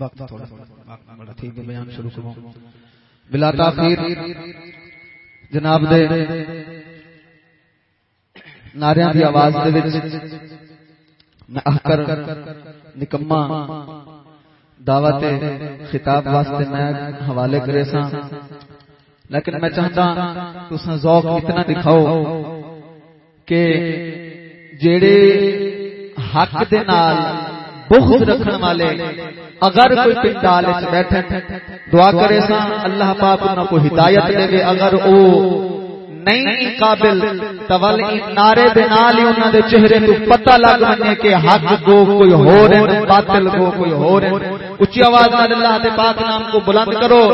وقت تھوڑا بڑا ٹھیک ہے بیان شروع کروں۔ بلا تاخیر۔ جناب دے ناریاں دی آواز دے وچ میں احکر نکما دعوت خطاب واسطے میں حوالے کرے سا لیکن میں چاہتا تساں ذوق اتنا دکھاؤ کہ جڑے حق دے نال بغض رکھن والے، اگر کوئی پنڈال وچ بیٹھے، دعا کرے سا اللہ پاک انہاں کو ہدایت دے گے اگر او نہیں قابل تول نعرے دے نال ہی انہاں دے چہرے تو پتہ لگ ونے کہ حق گو کوئی ہور ہے، باطل گو کوئی ہور ہے۔ اونچی آواز نال اللہ دے پاک نام کو بلند کرو۔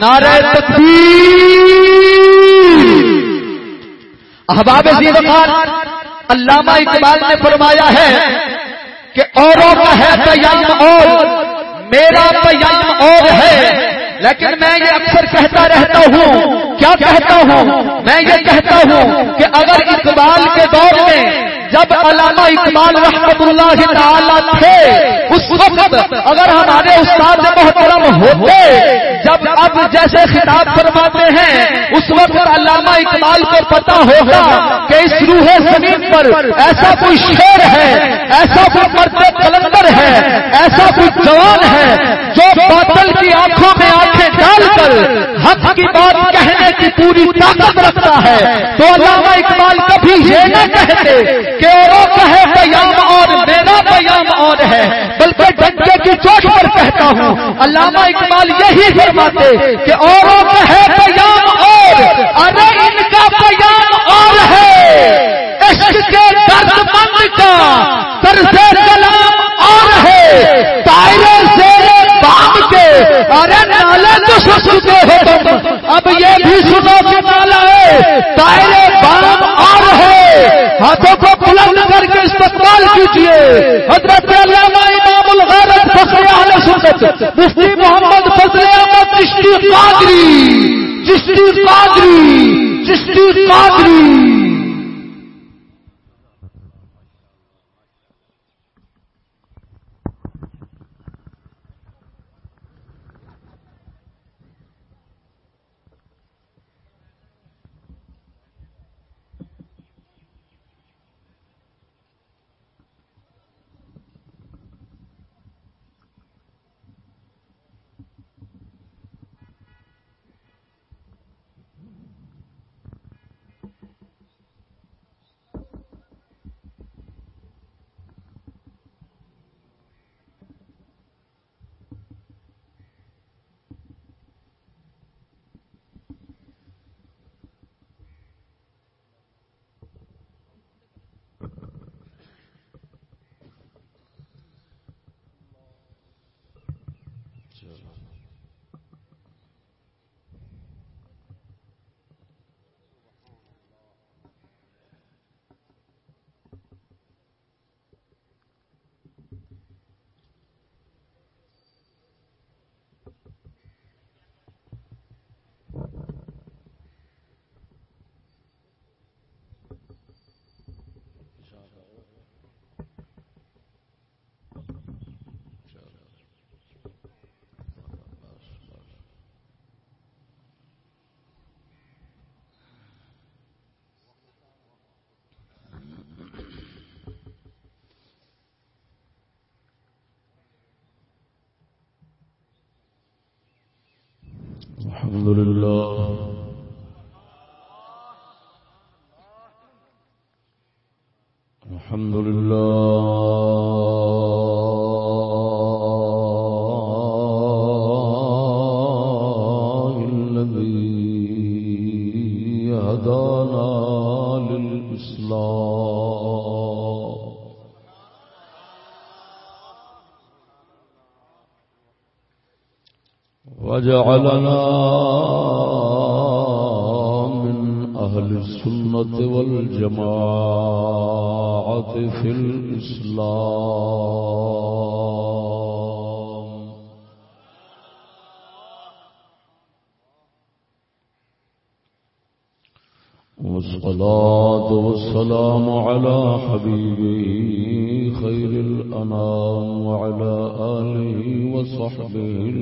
نعرہ تکبیر۔ احباب زی وقار علامہ اقبال نے فرمایا ہے کہ اوروں کا ہے پیام اور، میرا پیام اور ہے۔ لیکن میں یہ اکثر کہتا رہتا ہوں، کیا کہتا ہوں؟ میں یہ کہتا ہوں کہ اگر اقبال کے دور میں جب علامہ اقبال رحمت اللہ تعالی تھے، اس وقت اگر ہمارے استاد محترم ہوتے، جب اب جیسے خطاب فرماتے ہیں، اس وقت علامہ اقبال کو پتا ہوگا کہ اس روح زمین پر ایسا کوئی شیر ہے، ایسا کوئی مرد کلندر ہے، ایسا کوئی جوان ہے جو باطل کی آنکھوں میں آنکھیں ڈال کر حق کی بات کہنے کی پوری طاقت رکھتا ہے۔ تو علامہ اقبال کبھی یہ نہ کہتے کہ اوروں ہے پیام اور میرا پیام اور ہے، بلکہ ڈنڈے کی چوٹ پر کہتا ہوں۔ علامہ اقبال یہی فرماتے کہ اوروں کا ہے پیام اور، ارے ان کا پیام اور ہے۔ عشق کے درد مند کا طرز کلام اور ہے۔ تائرے زیر بام کے، ارے نالے تو سنتے ہو تم۔ اب یہ بھی سنو کہ نالا ہے تائرے بام اور ہے۔ ہاتھوں کو استقبال کیجیے۔ حضرت علامہ امام الغیرت فصل اہل سنت مفتی محمد فضل احمد چشتی قادری چشتی قادری چشتی قادری۔ الحمد لله وجعلنا من أهل السنة والجماعة في الإسلام. والصلاة والسلام على حبيبه خير الأنام وعلى آله وصحبه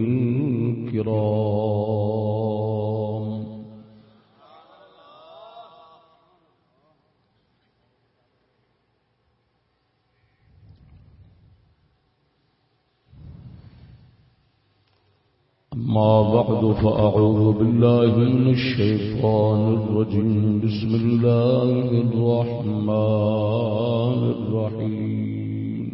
فأعوذ بالله من الشيطان الرجيم. بسم الله الرحمن الرحيم.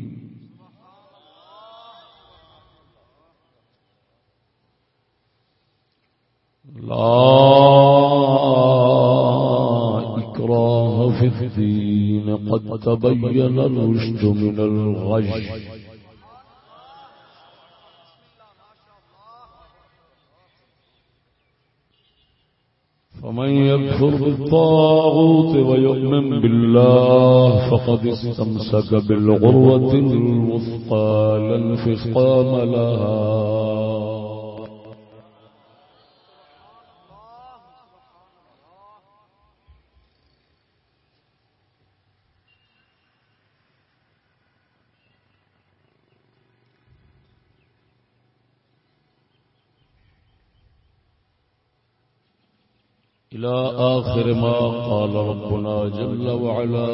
لا إكراه في الدين. قد تبين الرشد من الغش. بالطاغوت ويؤمن بالله فقد استمسك بالغروة الوثقى لا انفصام لها. إلى آخر ما قال ربنا جل وعلا.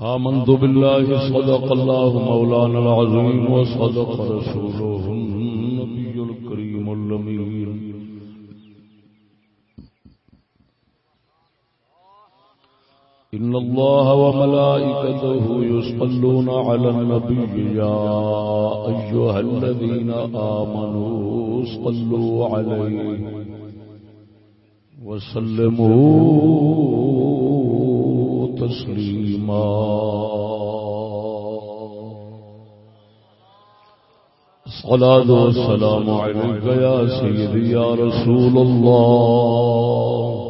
آمنت بالله صدق الله مولانا العظيم وصدق رسوله إن الله وملائكته يصلون على النبي يا أيها الذين آمنوا صلوا عليه وسلموا تسليما الصلاة والسلام عليك يا سيدي يا رسول الله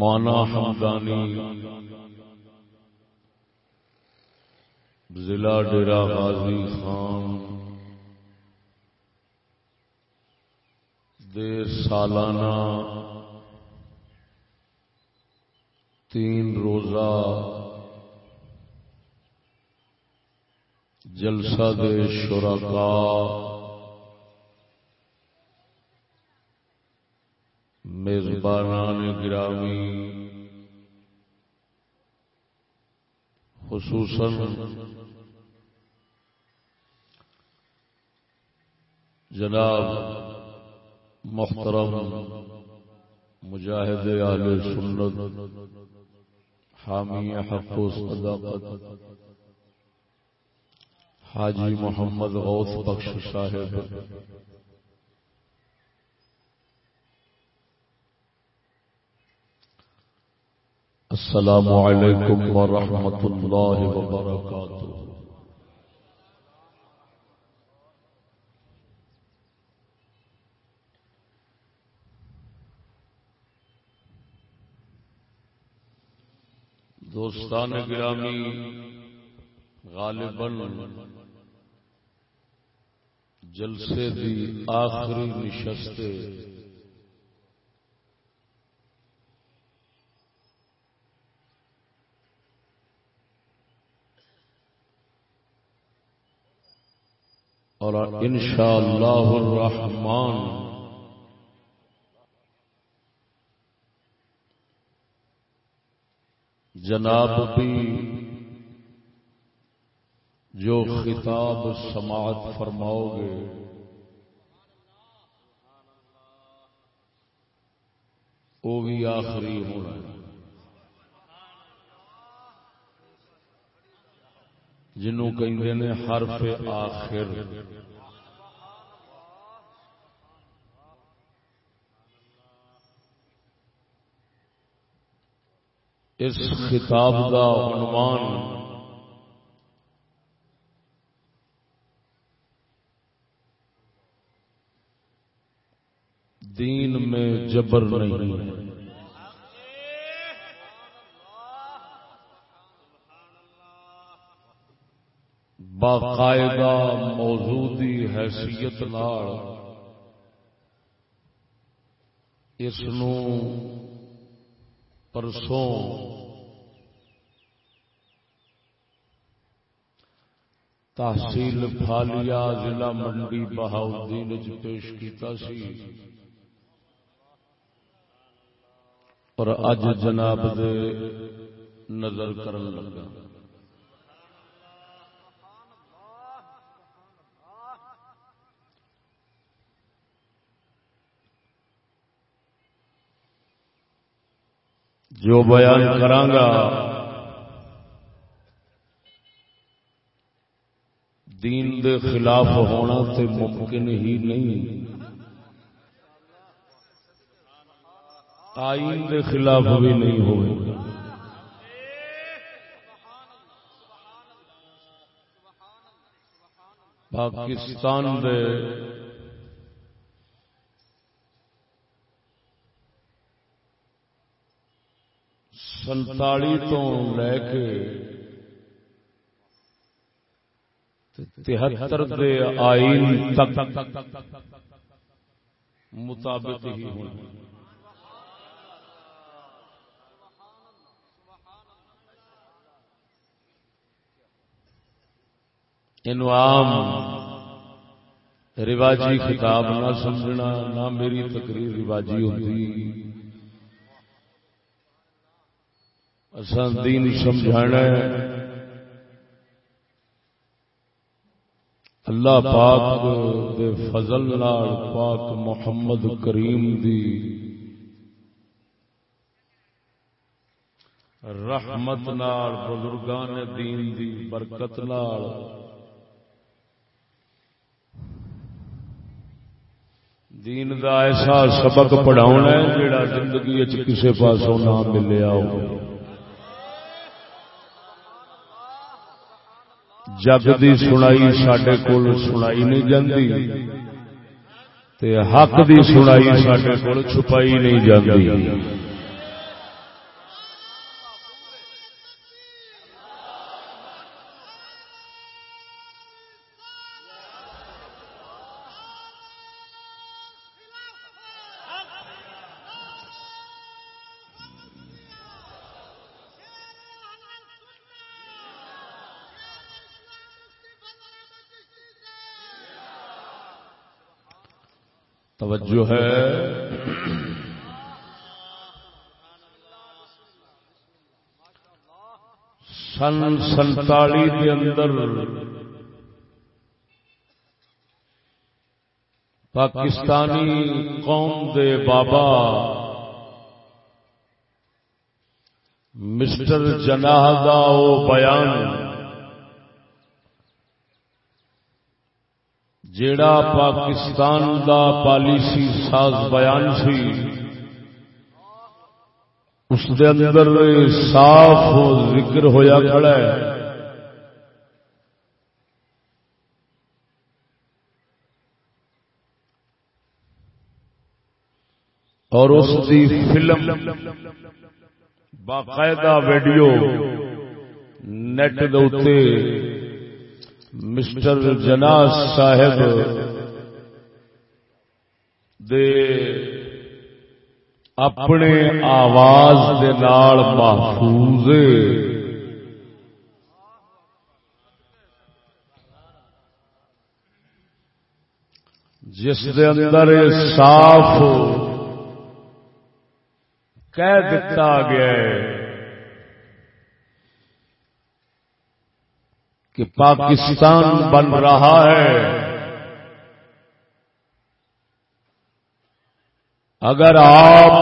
مانا حمدانی ضلع ڈیرا غازی خان۔ دے سالانہ تین روزہ جلسہ دے شرکا میزبانان گرامی، خصوصاً جناب محترم مجاہد اہل سنت، حامی حق و صداقت، حاجی محمد غوث بخش صاحب السلام علیکم ورحمۃ اللہ وبرکاتہ دوستان گرامی غالباً جلسے دی آخری نشست اور انشاء اللہ الرحمن جناب بھی جو خطاب سماعت فرماؤ گے، وہ بھی آخری ہونا ہے۔ جنوں کہ حرف آخر۔ اس خطاب کا عنوان دین میں جبر نہیں۔ ہے باقاعدہ موجودی حیثیت اس پرسوں تحصیل فالیا ضلع منڈی بہاؤدین پیش کیتا سی۔ اور اج جناب دے نظر کرن لگا۔ جو بیان کرانگا۔ دین دے خلاف ہونا تے ممکن ہی نہیں۔ آئین دے خلاف بھی نہیں ہوئے۔ پاکستان دے سنتالی تو لے کے تہتر دے آئین تک مطابق ہی ہونا۔ ان عام رواجی خطاب نہ سمجھنا، نہ میری تقریر رواجی ہوتی۔ اسان دین سمجھانا ہے۔ اللہ پاک دے فضل نال پاک محمد کریم دی رحمت نال، بزرگان دین دی برکت نال۔ دین دا ایسا سبق پڑھاؤنا ہے جڑا زندگی کسی پاسوں نہ ملیا ہو۔ جگ دی سنائی سڈے کول سنائی نہیں جاندی۔ تے حق دی سنائی سڈے کول چھپائی نہیں جاندی۔ توجہ ہے۔ سن سنتالی کے اندر پاکستانی قوم دے بابا مسٹر جناح کا وہ بیان جیڑا پاکستان دا پالیسی ساز بیان سی، اس دے اندر صاف ذکر ہویا کھڑا ہے۔ اور اس دی فلم، باقاعدہ ویڈیو نیٹ دے مسٹر جناز صاحب دے اپنے آواز دے نال محفوظ جس دے اندر صاف کہہ دتا گیا ہے۔ کہ پاکستان بن رہا ہے۔ اگر آپ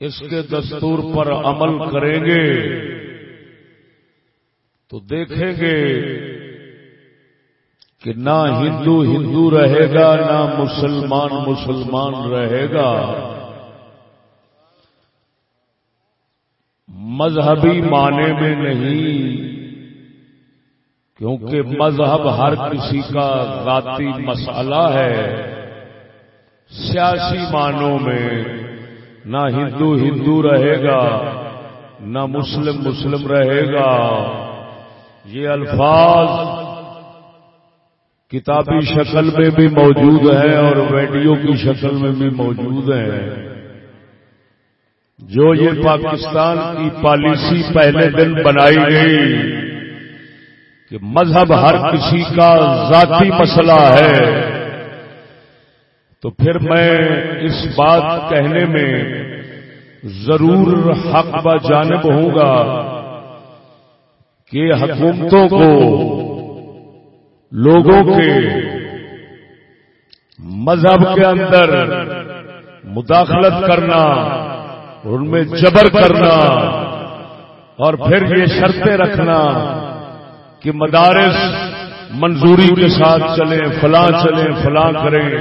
اس کے دستور پر عمل کریں گے، تو دیکھیں گے کہ نہ ہندو ہندو رہے گا، نہ مسلمان مسلمان رہے گا۔ مذہبی معنی میں نہیں کیونکہ مذہب ہر کسی کا ذاتی مسئلہ ہے۔ سیاسی معنوں میں نہ ہندو ہندو رہے گا نہ مسلم مسلم رہے گا۔ یہ الفاظ کتابی شکل میں بھی موجود ہے اور ویڈیو کی شکل میں بھی موجود ہے جو یہ پاکستان کی پالیسی پہلے دن بنائی گئی کہ مذہب ہر کسی کا ذاتی مسئلہ ہے۔ تو پھر میں اس بات کہنے میں ضرور حق با جانب ہوں گا کہ حکومتوں کو لوگوں کے مذہب کے اندر مداخلت کرنا ان میں جبر کرنا اور پھر یہ شرطیں رکھنا کہ مدارس منظوری کے ساتھ چلیں فلاں چلیں فلاں کریں۔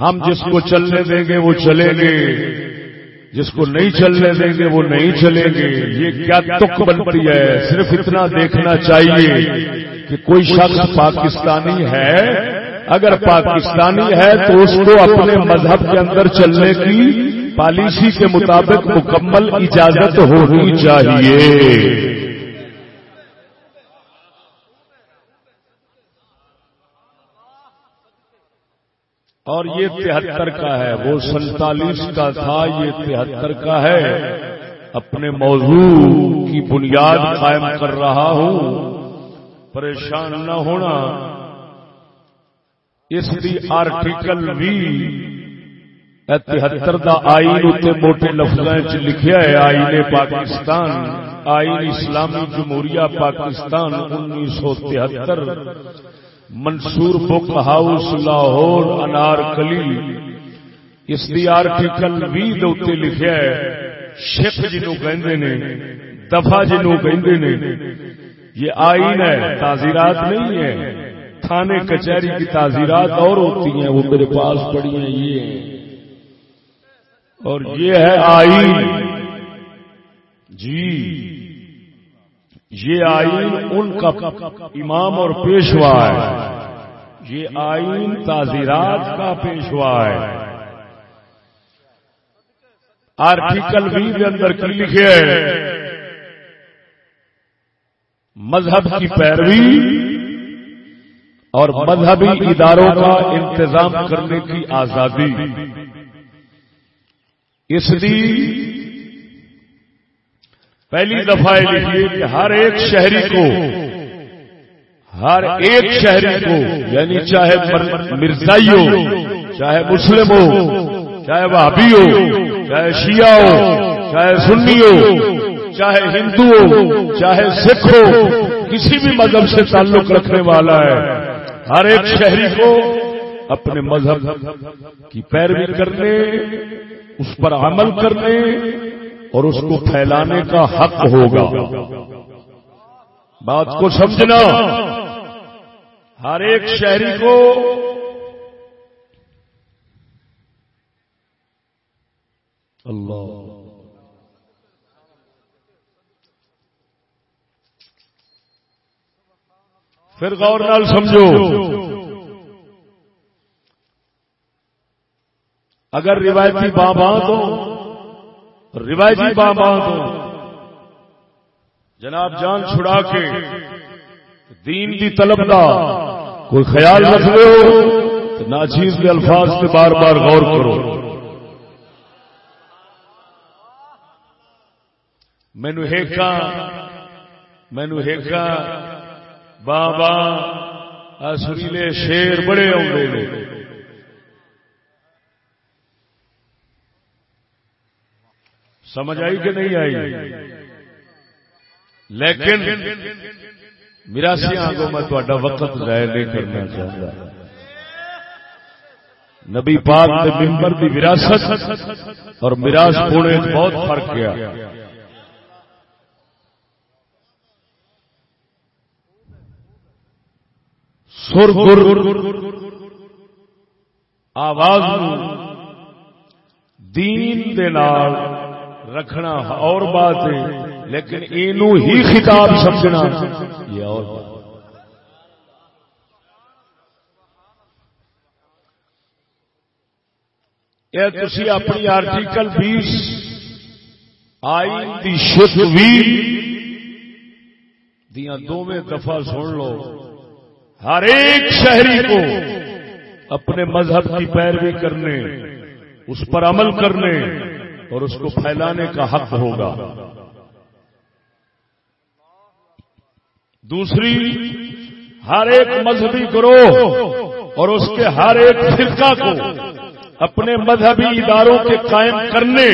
ہم جس کو چلنے دیں گے وہ چلیں گے۔ جس کو نہیں چلنے دیں گے وہ نہیں چلیں گے۔ یہ کیا تک بنتی ہے؟ صرف اتنا دیکھنا چاہیے کہ کوئی شخص پاکستانی ہے۔ اگر پاکستانی ہے تو اس کو اپنے مذہب کے اندر چلنے کی پالیسی کے مطابق مکمل اجازت ہونی چاہیے۔ اور یہ تہتر کا ہے، وہ سینتالیس کا تھا، یہ تہتر کا ہے۔ اپنے موضوع کی بنیاد قائم کر رہا ہوں۔ پریشان نہ ہونا۔ اس دی آرٹیکل بھی تہتر دا آئین اتنے موٹے لفظ لکھیا ہے، آئین پاکستان، آئین اسلامی جمہوریہ پاکستان انیس سو تہتر، منصور بک ہاؤس، لاہور، انار کلی۔ اس دی آرٹیکل بھی دے لکھیا ہے۔ شک جنوں جی کہندے نے دفع جنوں جی کہندے نے، یہ آئین ہے، تعزیرات نہیں ہے۔ تھانے کچہری کی تعزیرات اور ہوتی ہیں، وہ میرے پاس پڑی ہیں، یہ اور یہ ہے آئین۔ جی۔ یہ آئین ان کا امام اور پیشوا ہے۔ یہ آئین تعزیرات کا پیشوا ہے۔ آرٹیکل بھی اندر کی لکھے ہے۔ مذہب کی پیروی اور مذہبی اداروں کا انتظام کرنے کی آزادی۔ اس لیے پہلی دفعہ لکھیے کہ ہر ایک شہری کو، ہر ایک شہری کو یعنی چاہے مرزائی ہو، چاہے مسلم ہو، چاہے بھابی ہو، چاہے شیعہ ہو، چاہے سنی ہو، چاہے ہندو ہو، چاہے سکھ ہو، کسی بھی مذہب سے تعلق رکھنے والا ہے، ہر ایک شہری کو اپنے مذہب کی پیروی کرنے اس پر عمل کرنے اور اس کو پھیلانے کا حق ہوگا۔ بات کو سمجھنا۔ ہر ایک شہری کو اللہ۔ پھر غور نال سمجھو۔ اگر روایتی بابا تو، روایتی بابا تو، جناب جان چھڑا کے دین دی طلب کا کوئی خیال رکھ لو تو ناچیز کے الفاظ سے بار بار غور کرو۔ مینو ہیکا مینو ہیکا بابا سریلے شیر بڑے آدھے سمجھ آئی کہ نہیں آئی؟ لیکن میرا سیاح کو میں تھوڑا وقت ضائع نہیں کرنا چاہتا۔ نبی پاک کے ممبر کی وراثت اور میراث پونے بہت فرق گیا۔ سر گر آواز دین دے نال رکھنا اور بات ہے لیکن اینو ہی خطاب سمجھنا۔ یہ اور بات۔ یہ تھی اپنی آرٹیکل بیس، آئین دی شکوی دیا دونوں دفعہ سن لو۔ ہر ایک شہری کو اپنے مذہب کی پیروی کرنے، اس پر عمل کرنے اور اس کو پھیلانے کا حق ہوگا۔ دوسری، ہر ایک مذہبی گروہ اور اس کے ہر ایک فرقہ کو اپنے مذہبی اداروں کے قائم کرنے،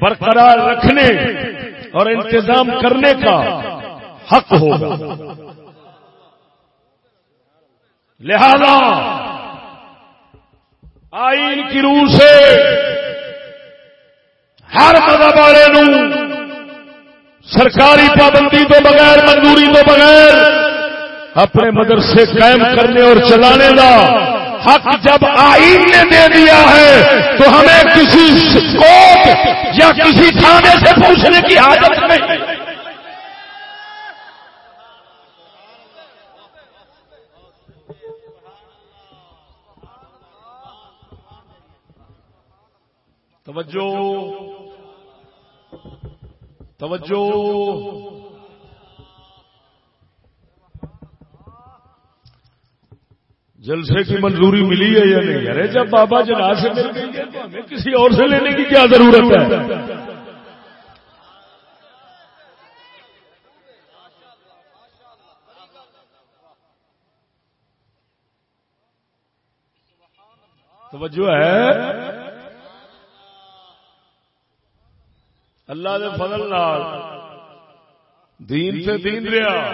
برقرار رکھنے اور انتظام کرنے کا حق ہوگا۔ لہذا آئین کی روح سے ہر مذہب والے سرکاری پابندی تو بغیر، منظوری تو بغیر اپنے مدرسے قائم کرنے اور چلانے کا حق جب آئین نے دے دیا ہے، تو ہمیں کسی کوٹ یا کسی تھانے سے پوچھنے کی حاجت نہیں۔ توجہ۔ توجہ۔ جلسے کی منظوری ملی ہے یا نہیں؟ ارے، جب بابا جناز سے مل گئی ہے تو ہمیں کسی اور سے لینے کی کیا ضرورت ہے؟ توجہ ہے۔ اللہ دے فضل نال۔ دین سے دین رہا۔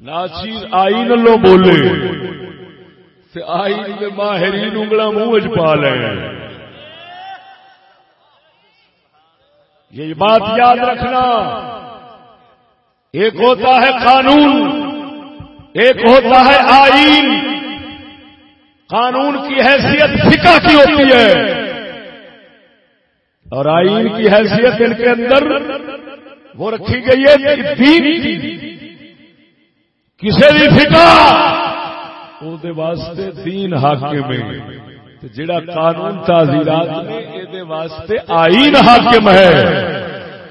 ناچیز آئی نلو بولے۔ آئی کے ماہرین انگلا منہ پا لے۔ یہ بات یاد رکھنا۔ ایک ہوتا ہے قانون۔ ایک ہوتا ہے آئین۔ قانون کی حیثیت فکا کی ہوتی ہے۔ اور آئین کی حیثیت ان کے اندر وہ رکھی گئی ہے دین کی کسی بھی فکا واسطے دین حاکم ہے۔ جڑا قانون تعزیرات نے واسطے آئین حاکم ہے۔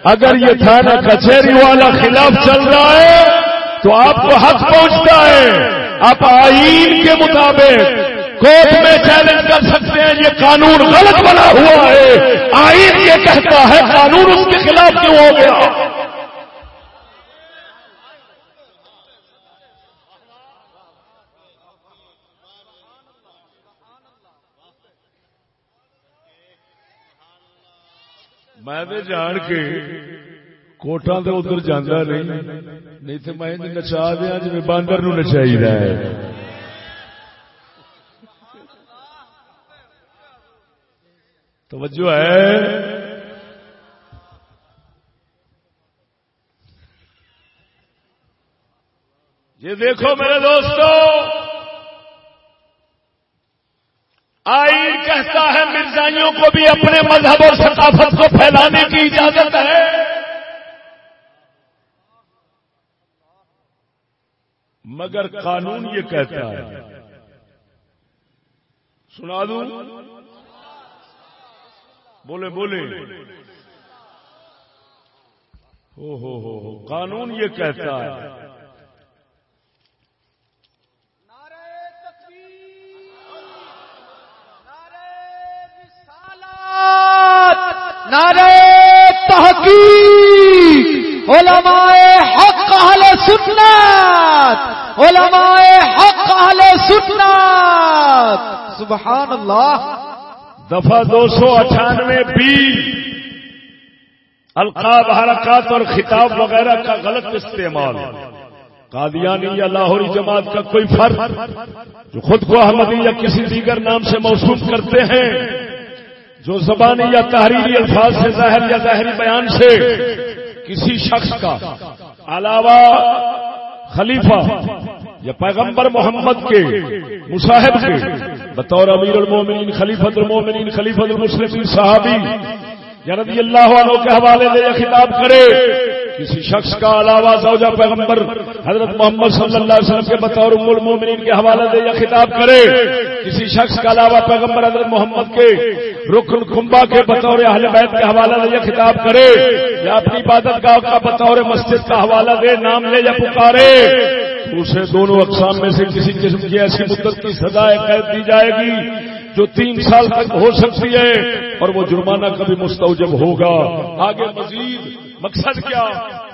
اگر یہ تھانہ کچہری والا خلاف چل رہا ہے تو آپ کو حق پہنچتا ہے۔ آپ آئین کے مطابق کورٹ میں چیلنج کر سکتے ہیں، یہ قانون غلط بنا ہوا ہے۔ آئین یہ کہتا ہے، قانون اس کے خلاف کیوں ہو گیا؟ میں جان کے کوٹا تو ادھر جانا نہیں نہیں تو میں نچا دیا جی باندر نو نچائی ہے۔ توجہ ہے۔ یہ دیکھو میرے دوستوں آئین کہتا ہے مرزائیوں کو بھی اپنے مذہب اور ثقافت کو پھیلانے کی اجازت ہے۔ مگر قانون یہ کہتا ہے۔ سنا دوں؟ بولے بولے۔ ہو ہو ہو قانون یہ کہتا ہے۔ نعرے تحقیق۔ علماء حق، اہل سنت۔ علماء حق، اہل سنت۔ سبحان اللہ۔ دفعہ دو سو اٹھانوے بی القاب حرکات اور خطاب وغیرہ کا غلط استعمال قادیانی یا لاہوری جماعت کا کوئی فرق جو خود کو احمدی یا کسی دیگر نام سے موصوف کرتے ہیں، جو زبانی یا تحریری الفاظ سے ظاہر یا ظاہری بیان سے کسی شخص کا علاوہ خلیفہ یا پیغمبر محمد کے، مصاحب کے، بطور امیر المومنین خلیفت المومنین خلیفت المسلمین، صحابی، یا رضی اللہ عنہ کے حوالے دے یا خطاب کرے، کسی شخص کا علاوہ زوجہ پیغمبر حضرت محمد صلی اللہ علیہ وسلم کے بطور ام المومنین کے حوالے دے یا خطاب کرے، کسی شخص کا علاوہ پیغمبر حضرت محمد کے رکن کھمبا کے بطور اہل بیت کے حوالہ دے یا خطاب کرے، یا اپنی عبادت گاہ کا بطور مسجد کا حوالہ دے نام لے یا پکارے اسے دونوں اقسام میں سے کسی قسم کی ایسی مدت کی سزائے قید دی جائے گی جو تین سال تک ہو سکتی ہے اور وہ جرمانہ کبھی مستوجب ہوگا۔ آگے مزید مقصد کیا؟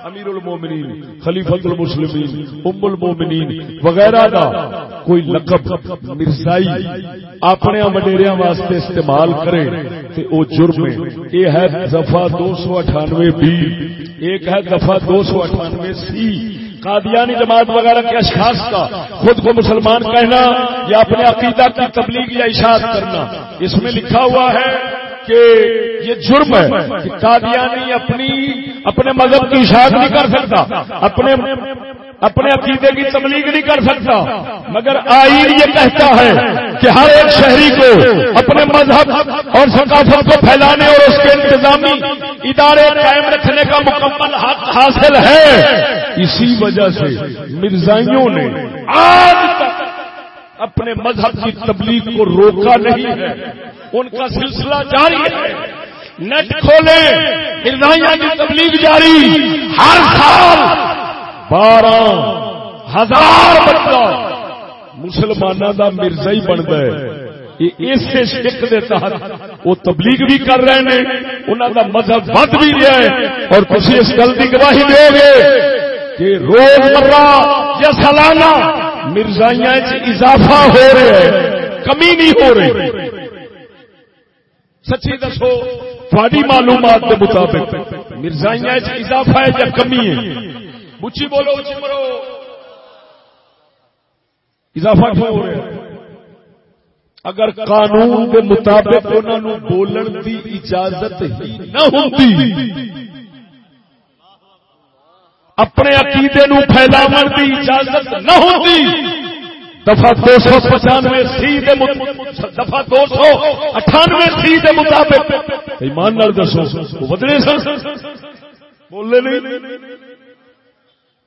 امیر المومنین خلیفت المسلمین، ام المومنین وغیرہ کا کوئی لقب، مرزائی اپنے وڈیریا واسطے استعمال کرے تو وہ جرم یہ ہے دفعہ دو سو اٹھانوے بی، ایک ہے دفعہ دو سو اٹھانوے سی قادیانی جماعت وغیرہ کے اشخاص کا خود کو مسلمان کہنا یا اپنے عقیدہ کی تبلیغ یا اشاعت کرنا۔ اس میں لکھا ہوا ہے کہ یہ جرم ہے کہ قادیانی اپنی اپنے مذہب کی اشاعت نہیں کر سکتا۔ اپنے اپنے عقیدے کی تبلیغ نہیں کر سکتا۔ مگر آئین یہ کہتا ہے کہ ہر ایک شہری کو اپنے مذہب اور ثقافت کو پھیلانے اور اس کے انتظامی ادارے قائم رکھنے کا مکمل حق حاصل ہے۔ اسی وجہ سے مرزائیوں نے آج تک اپنے مذہب کی تبلیغ کو روکا نہیں ہے۔ ان کا سلسلہ جاری ہے۔ نیٹ کھولے مرزائیاں کی تبلیغ جاری۔ ہر سال بارہ ہزار بچہ مسلمانوں کا مرزا ہی بنتا ہے۔ اسے شک کے تحت وہ تبلیغ بھی کر رہے ہیں۔ انہوں کا مذہب بد بھی رہا ہے۔ اور تھی اس گل کی گواہی دو گے کہ روز مرہ یا سالانہ مرزائیاں اضافہ ہو رہا ہے۔ کمی نہیں ہو رہی۔ سچی دسو تھوڑی معلومات کے مطابق مرزائیاں اضافہ ہے یا کمی ہے؟ بچی بولو اچھی مرو۔ اضافہ کیوں ہو رہا ہے؟ اگر قانون کے مطابق انہوں بولن کی اجازت ہی نہ ہوتی، اپنے عقیدے نو پھیلاو کی اجازت نہ ہوتی، دفعہ دو سو پچانوے سی دفعہ دو سو اٹھانوے سی کے مطابق، ایمان نال دسو بدلے سن۔ بولے نہیں۔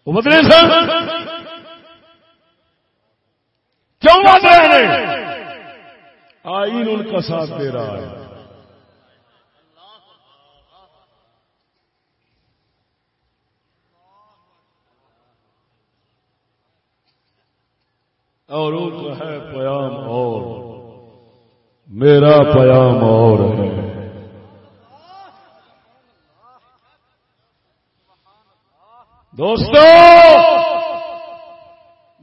وہ بدلے سن۔ کیوں بد رہے ہیں؟ آئین ان کا ساتھ دے رہا ہے۔ اور ان کا ہے پیام اور۔ میرا پیام اور ہے۔ دوستو!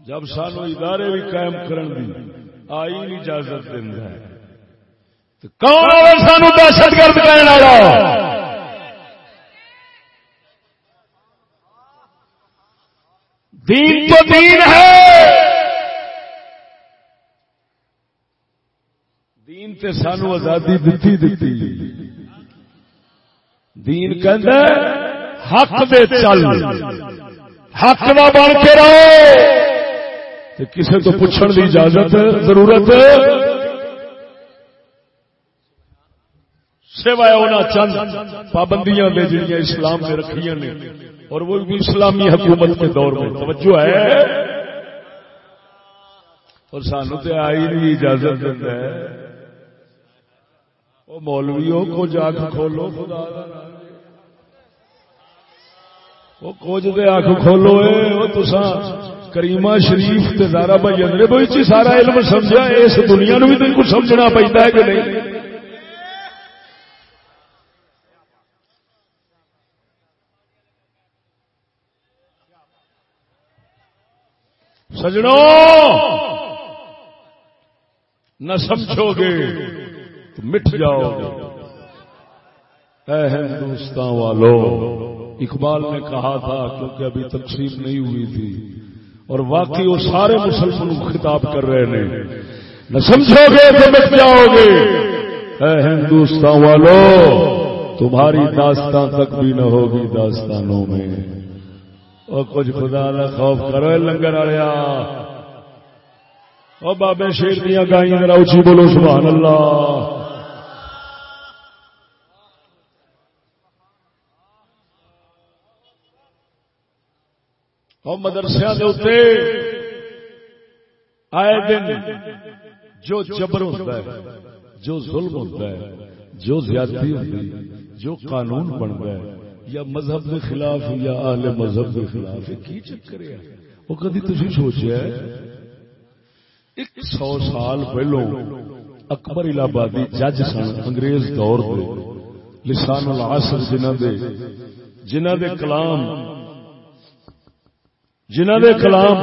جب سانو ادارے بھی قائم کرن دی آئین اجازت دینا ہے۔ تو کون اور سانو دہشت گرد کہنے والا؟ دین تو دین ہے۔ دین تے سانو آزادی دتی دتی۔ دین کہندا حق دے چل۔ حق نہ بن کے رہو۔ کسی تو پوچھنے کی اجازت، ضرورت۔ سوائے ہونا چند پابندیاں نے جنیا اسلام نے رکھی نے۔ اور وہ بھی اسلامی حکومت کے دور میں۔ توجہ ہے۔ اور سانو تو آئی نہیں اجازت دینا ہے۔ وہ مولویوں کو جا کے کھولو، خدا وہ کچھ دے آخ کھولو وہ تسا کریما شریف تے زارا بھائی اندر بھائی چی سارا علم سمجھا اس دنیا نو بھی تو کچھ سمجھنا پہنتا ہے کہ نہیں سجڑوں نہ سمجھو گے تو مٹ جاؤ گے اے ہندوستان والو اقبال نے کہا تھا کیونکہ ابھی تقسیم نہیں ہوئی تھی۔ اور واقعی وہ سارے مسلمانوں کو خطاب کر رہے ہیں۔ نہ سمجھو گے تو جاؤ گے اے ہندوستان والو، تمہاری داستان تک بھی نہ ہوگی داستانوں میں۔ اور کچھ خدا نہ خوف کرو لنگر آیا اور بابے شیر دیا گائیں اچھی بولو، سبحان اللہ۔ اور مدرسے آئے دن جو جبر ہوتا ہے، جو ظلم ہوتا ہے، جو زیادتی ہوتی ہے، جو قانون بنتا ہے، یا مذہب کے خلاف یا اہل مذہب کے خلاف کی چکر ہے؟ وہ کدی تھی سوچا ایک سو سال پہلو اکبر الہبادی جج سن، انگریز دور دے، لسان العصر جنہ دے جنہ دے کلام جنہ دے کلام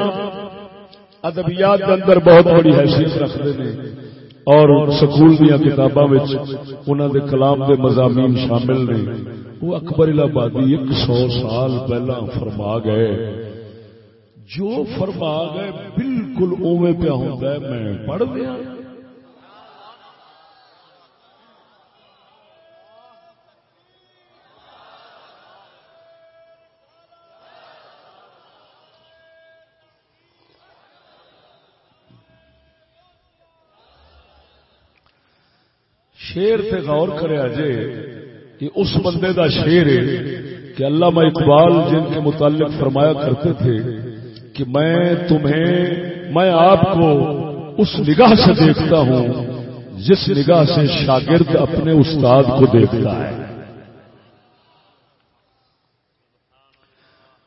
ادبیات کے اندر بہت بڑی حیثیت رکھتے ہیں اور سکول دیا کتاباں انہوں دے کلام دے مضامین شامل نے، وہ اکبر آبادی ایک سو سال پہلا فرما گئے۔ جو فرما گئے بالکل اوے پیا ہوتا ہے، میں پڑھ دیا۔ شیر تے غور کرے جے کہ اس بندے دا شیر ہے کہ علامہ اقبال جن کے متعلق فرمایا کرتے تھے کہ میں تمہیں، میں آپ کو اس نگاہ سے دیکھتا ہوں جس نگاہ سے شاگرد اپنے استاد کو دیکھتا ہے۔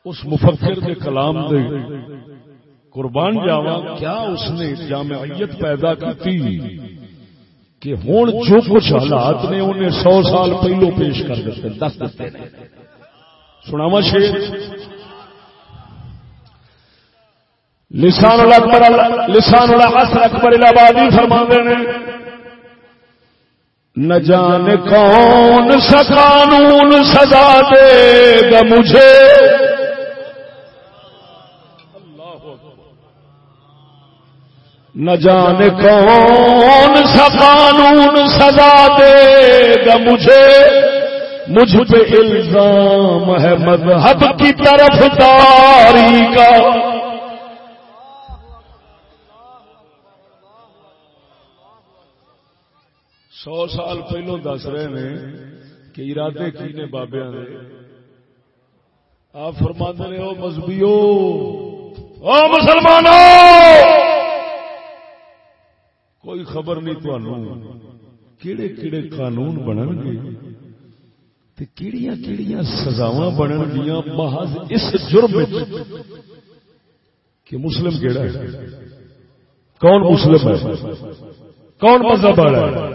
اس مفکر کے کلام دے قربان جاوا کیا اس نے جامعیت پیدا کی کہ ہوں جو کچھ حالات نے انہیں سو سال پہلو پیش کر دیتے دس دیتے سناوا شیر لسان اکبر لسان الاحسن اکبر الہبادی فرما نے، نہ جان کون سا قانون سزا دے گا مجھے۔ نہ جانے کون سا قانون سزا دے گا مجھے، مجھ پہ الزام ہے مذہب کی طرف داری کا۔ سو سال پہلو دس رہے ہیں کہ ارادے کی نے بابیا نے۔ آپ فرما رہے ہو مذہبیو، او مسلمانوں کوئی خبر نہیں تمہوں کہڑے کہڑے قانون بنن گے۔ کیڑیاں کیڑیاں بنن گیا محض اس جرم کہ مسلم کیڑا ہے؟ کون مسلم ہے؟ کون مذہب والا ہے؟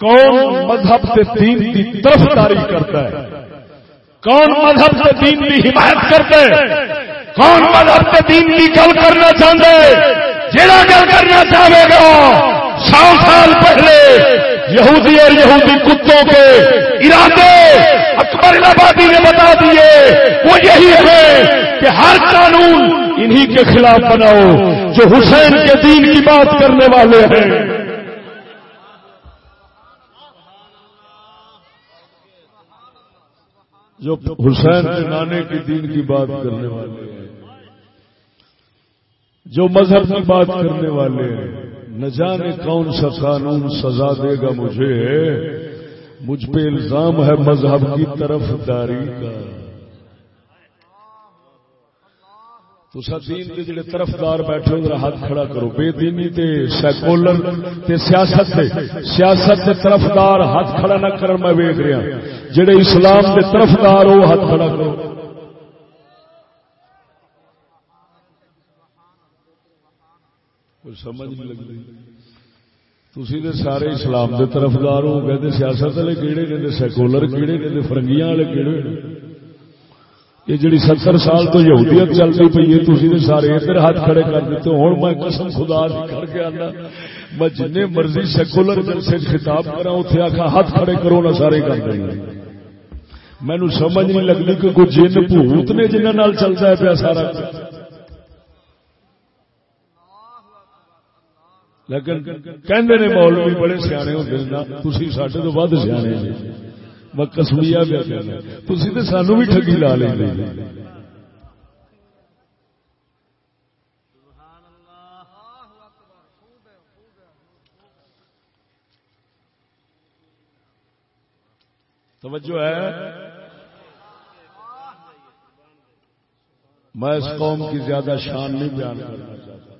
کون مذہب سے دین کی طرف داری کرتا ہے؟ کون مذہب سے دین کی حمایت کرتا ہے؟ کون مذہب سے دین کی گل کرنا چاہتا ہے؟ جڑا گل کرنا چاہے گا سو سال پہلے یہودی اور یہودی کتوں کے ارادے اکبر آبادی نے بتا دیے، وہ یہی ہے کہ ہر قانون انہی کے خلاف بناؤ جو حسین کے دین کی بات کرنے والے ہیں۔ جو حسین کے نانے کے دین کی بات کرنے والے ہیں۔ جو مذہب کی بات کرنے والے نہ جانے کون سا قانون سزا دے گا مجھے۔ مجھ پہ الزام ہے مذہب کی طرف داری کا۔ دین کے جڑے طرفدار بیٹھے ہو ہاتھ کھڑا کرو۔ بے دینی تے سیکولر تے سیاست تے، سیاست کے طرفدار ہاتھ کھڑا نہ کر میں ویگ رہا جڑے اسلام کے طرفدار ہو، ہاتھ کھڑا کرو۔ سمجھ نہیں لگتی تھی تو سارے اسلام کے طرفدار ہو گئے سیاست والے کہڑے کہ سیکولر کہڑے کہ فرنگیاں والے کہڑے یہ جڑی ستر سال تو یہودیت چلتی پی ہے تھی تو سارے ادھر ہاتھ کھڑے کر دیتے ہوں میں قسم خدا کر کے آنا میں جن مرضی سیکولر جلسے خطاب کرا اتنے آخا ہاتھ کھڑے کرو نہ سارے کر دیں۔ مینو سمجھ نہیں لگتی کہ کوئی جن بھوت نے جنہوں چلتا ہے پیا سارا۔ لیکن کہندے نے مولوی بڑے سیانے ہوتے ہیں تھی سڈے تو ود سیانے میں کسمیا پیا کہنا تھی تو سانو بھی ٹھگی لا لیں توجہ ہے میں اس قوم کی زیادہ شان نہیں بیان کرنا چاہتا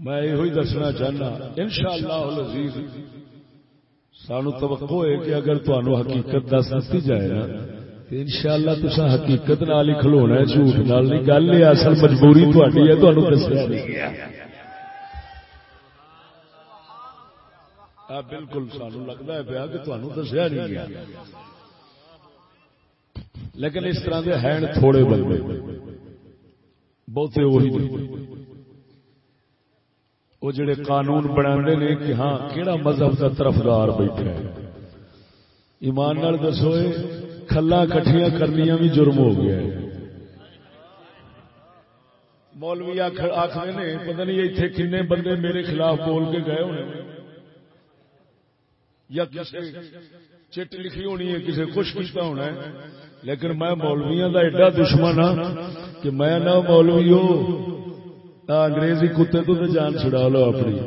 میں یہ دسنا چاہنا ان شاء اللہ سانو توقع ہے کہ اگر تمہیں حقیقت دس دیتی جائے نا ان شاء اللہ تصا حقیقت نال ہی کھلونا جھوٹ نال نہیں، گل یہ اصل مجبوری تھی ہے تمہیں دسیا نہیں گیا بالکل سانو لگتا ہے پیا کہ تمہیں دسیا نہیں گیا۔ لیکن اس طرح کے ہیں تھوڑے بندے، بہتے وہی وہ جڑے قانون بنا نے کہ ہاں کہڑا مذہب کا طرفدار بیٹھا ہے؟ ایمان نال دسو کھلا کٹھیاں کرنی بھی جرم ہو گیا ہے۔ مولوی آخر نے، پتہ نہیں اتنے کنے بندے میرے خلاف بول کے گئے ہونے یا کسی چٹ لکھی ہونی ہے کسی خوش کیتا ہونا ہے۔ لیکن میں مولویا کا ایڈا دشمن ہاں کہ میں نہ مولوی ہو انگریزی کتے تو جان چھڑا لو اپنی۔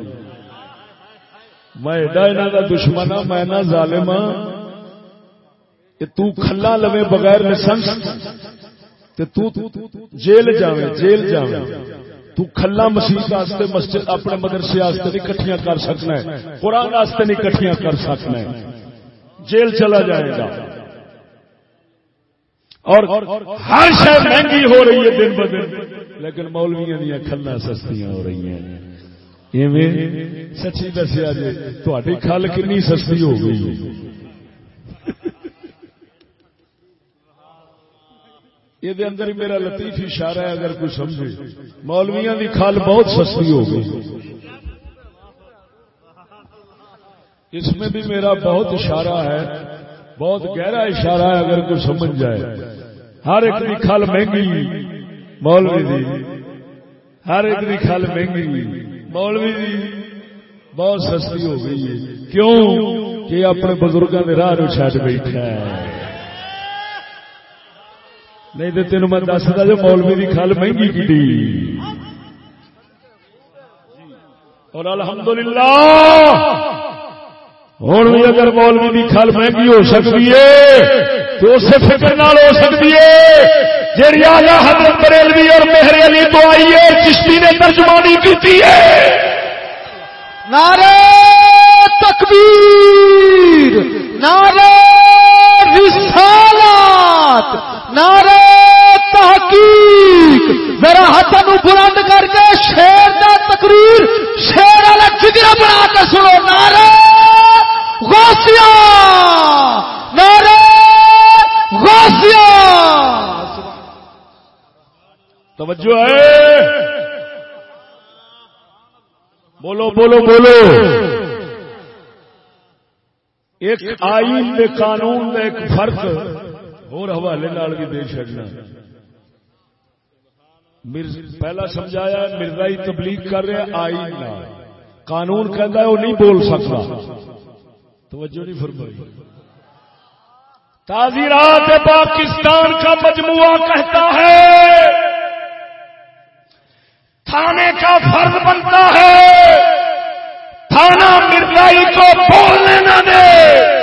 میں ایڈا یہاں کا دشمن ہاں میں نہ ظالم ہاں۔ تو کھلا لوے بغیر لسنس جیل جاویں جیل جاویں۔ تو کھلا مسیح واسطے مسجد، اپنے مدرسے واسطے نہیں کٹھیاں کر سکنا ہے، قرآن واسطے نہیں کٹھیاں کر سکنا ہے۔ جیل چلا جائے گا۔ اور ہر شہر مہنگی ہو رہی ہے دن ب دن۔ لیکن مولویا دیا کھلا سستیاں ہو رہی ہیں۔ سچی دسیا جی تھی کھل کنی سستی ہو گئی۔ یہ اندر میرا لطیف اشارہ ہے، اگر کوئی سمجھے۔ مولویا کی کھل بہت سستی ہو گئی۔ اس میں بھی میرا بہت اشارہ ہے، بہت گہرا اشارہ ہے، اگر کوئی سمجھ جائے۔ ہر ایک کی کھل مہنگی، مولوی دی۔ ہر ایک کی کھل مہنگی، مولوی دی۔ بہت سستی ہو گئی ہے۔ کیوں؟ کہ اپنے بزرگوں کے راہ نو چڈ بیٹھا ہے۔ نہیں تو تین میں دستا جو مولوی کی کھل مہنگی کی اور الحمدللہ ہوں بھی اگر مولوی کی کھل مہنگی ہو سکتی ہے تو فکر نال ہو سکتی ہے۔ جی آیا حضرت بریلوی اور مہر علی تو آئیے چشتی نے ترجمانی کی ہے۔ نعرے تکبیر نعرے رسالات نعرے تحقیق۔ میرا ہاتھ بلند کر کے شیر کا تقریر، شیر والا جگرا بنا کے سنو نعرے غوثیہ نعرے غوثیہ توجہ ہے۔ بولو بولو بولو۔ ایک آئین کے قانون کا ایک فرق اور حوالے بھی دے چڑنا پہلا سمجھایا مرزائی تبلیغ کر رہے آئین قانون کہتا ہے، وہ نہیں بول سکتا۔ توجہ نہیں فرمائی۔ تعزیرات پاکستان کا مجموعہ کہتا ہے۔ تھانے کا فرض بنتا ہے۔ تھانہ مرزائی کو بولنے نہ دے۔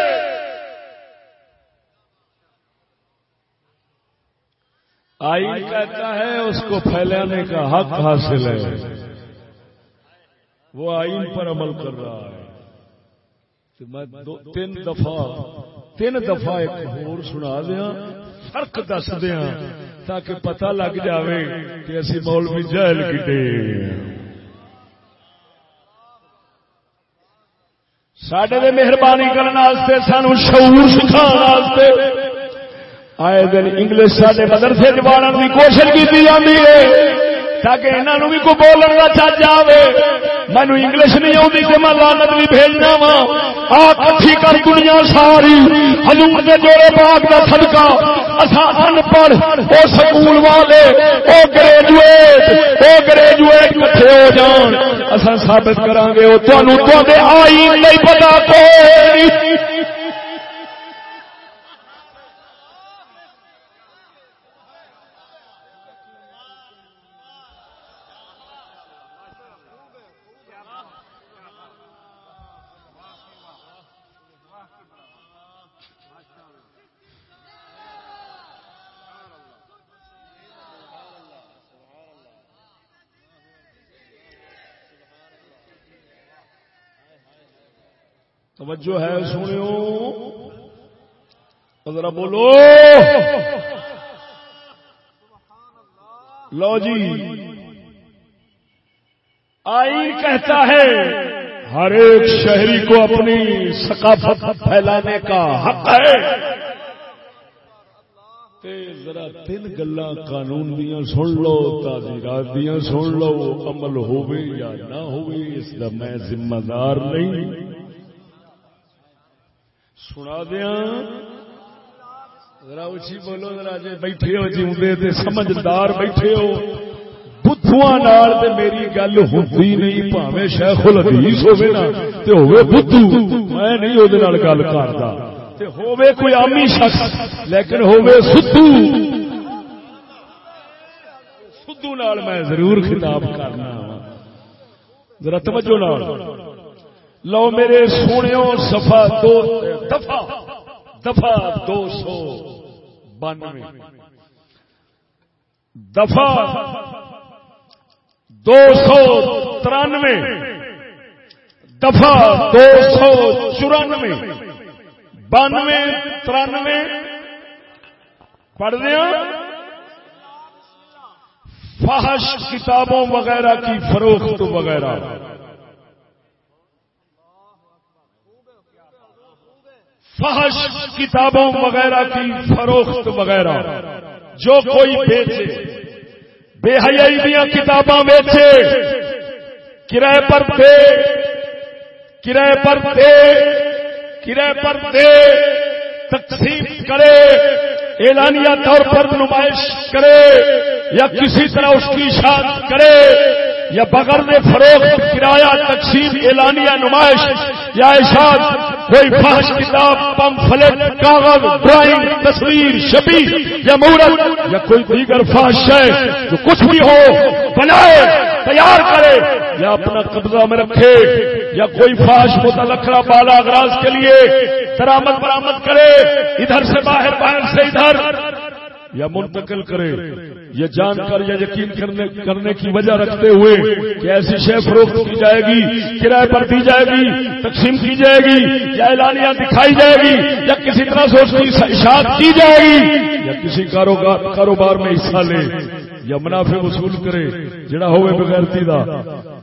آئی کہتا ہے اس کو پھیلانے کا حق حاصل ہے۔ وہ آئین پر عمل کر رہا ہے۔ میں تین دفعہ تین دفعہ ایک اور سنا دیا فرق دس دیا تاکہ پتہ لگ جاوے کہ اسی مولوی جہل کٹے۔ سڈے مہربانی کرنے سانو شعور سکھانے آئے دن انگلش سڈے مدرسے چاڑن کی کوشش کی جاتی ہے۔ تاکہ انہوں بھی کوئی بولن کا چج آئے مینو انگلش نہیں آتی کہ میں لانت بھی بھیجنا وا آ کٹھی کر دنیا ساری۔ ہزور کے جوڑے باغ کا سدکا اصا ان پڑھ وہ سکول والے وہ گریجویٹ وہ گریجویٹ کٹھے ہو جان۔ اصا ثابت کرا گے وہ تمہیں آئی نہیں پتا کوئی۔ توجہ ہے سنو ذرا بولو۔ لو جی۔ آئین کہتا ہے، ہر ایک شہری کو اپنی ثقافت پھیلانے کا حق ہے۔ ذرا تین گلا قانون دیا سن لو، تعزیرات دیا سن لو، عمل ہوئے یا نہ ہوئے اس کا میں ذمہ دار نہیں۔ سنا دیا۔ ذرا اچھی بولو، ذرا جی بیٹھے ہو جی سمجھدار بیٹھے ہو۔ بدھو میری گل ہوتی نہیں پاوے شیخ الحدیث ہوے نا، تے ہوے بدھو۔ میں نہیں وہ گل کرتا ہوے کوئی عامی شخص، لیکن ہوے سدھو۔ سدھو نال میں ضرور خطاب کرنا ہاں۔ ذرا توجہ نال۔ لو میرے سونے سفا دو دفا دفا دو سو بانوے۔ دفا دو سو ترانوے۔ دفا دو سو چورانوے۔ بانوے، ترانوے۔ پڑھ دیا فحش کتابوں وغیرہ کی فروخت وغیرہ۔ فحش کتابوں وغیرہ کی فروخت وغیرہ۔ جو کوئی بیچے، بے حیائی دیا کتاباں بیچے کرائے پر دے کرائے پر دے کرائے پر دے، تقسیم کرے، اعلانیہ طور پر نمائش کرے، یا کسی طرح اس کی شاد کرے۔ یا بغیر میں فروخت کرایہ، تقسیم، اعلانیہ، نمائش، یا اشاد کوئی فحش کتاب، پم فلٹ کاغذ، ڈرائنگ، تصویر شبی یا مورت، یا کوئی دیگر فحش ہے جو کچھ بھی ہو، بنائے، تیار کرے، یا اپنا قبضہ میں رکھے، یا کوئی فاش متلقرا بالا اگراز کے لیے درامد برامد کرے، ادھر سے باہر باہر سے ادھر یا منتقل کرے، یہ جان کر یا یقین کرنے کرنے کی وجہ رکھتے ہوئے کہ ایسی شے فروخت کی جائے گی، کرائے پر دی جائے گی، تقسیم کی جائے گی، یا اعلانیاں دکھائی جائے گی، یا کسی طرح سے اس کی اشاعت کی جائے گی، یا کسی کاروبار میں حصہ لے۔ یا منافع وصول کرے، جڑا ہوئے بغیرتی دا۔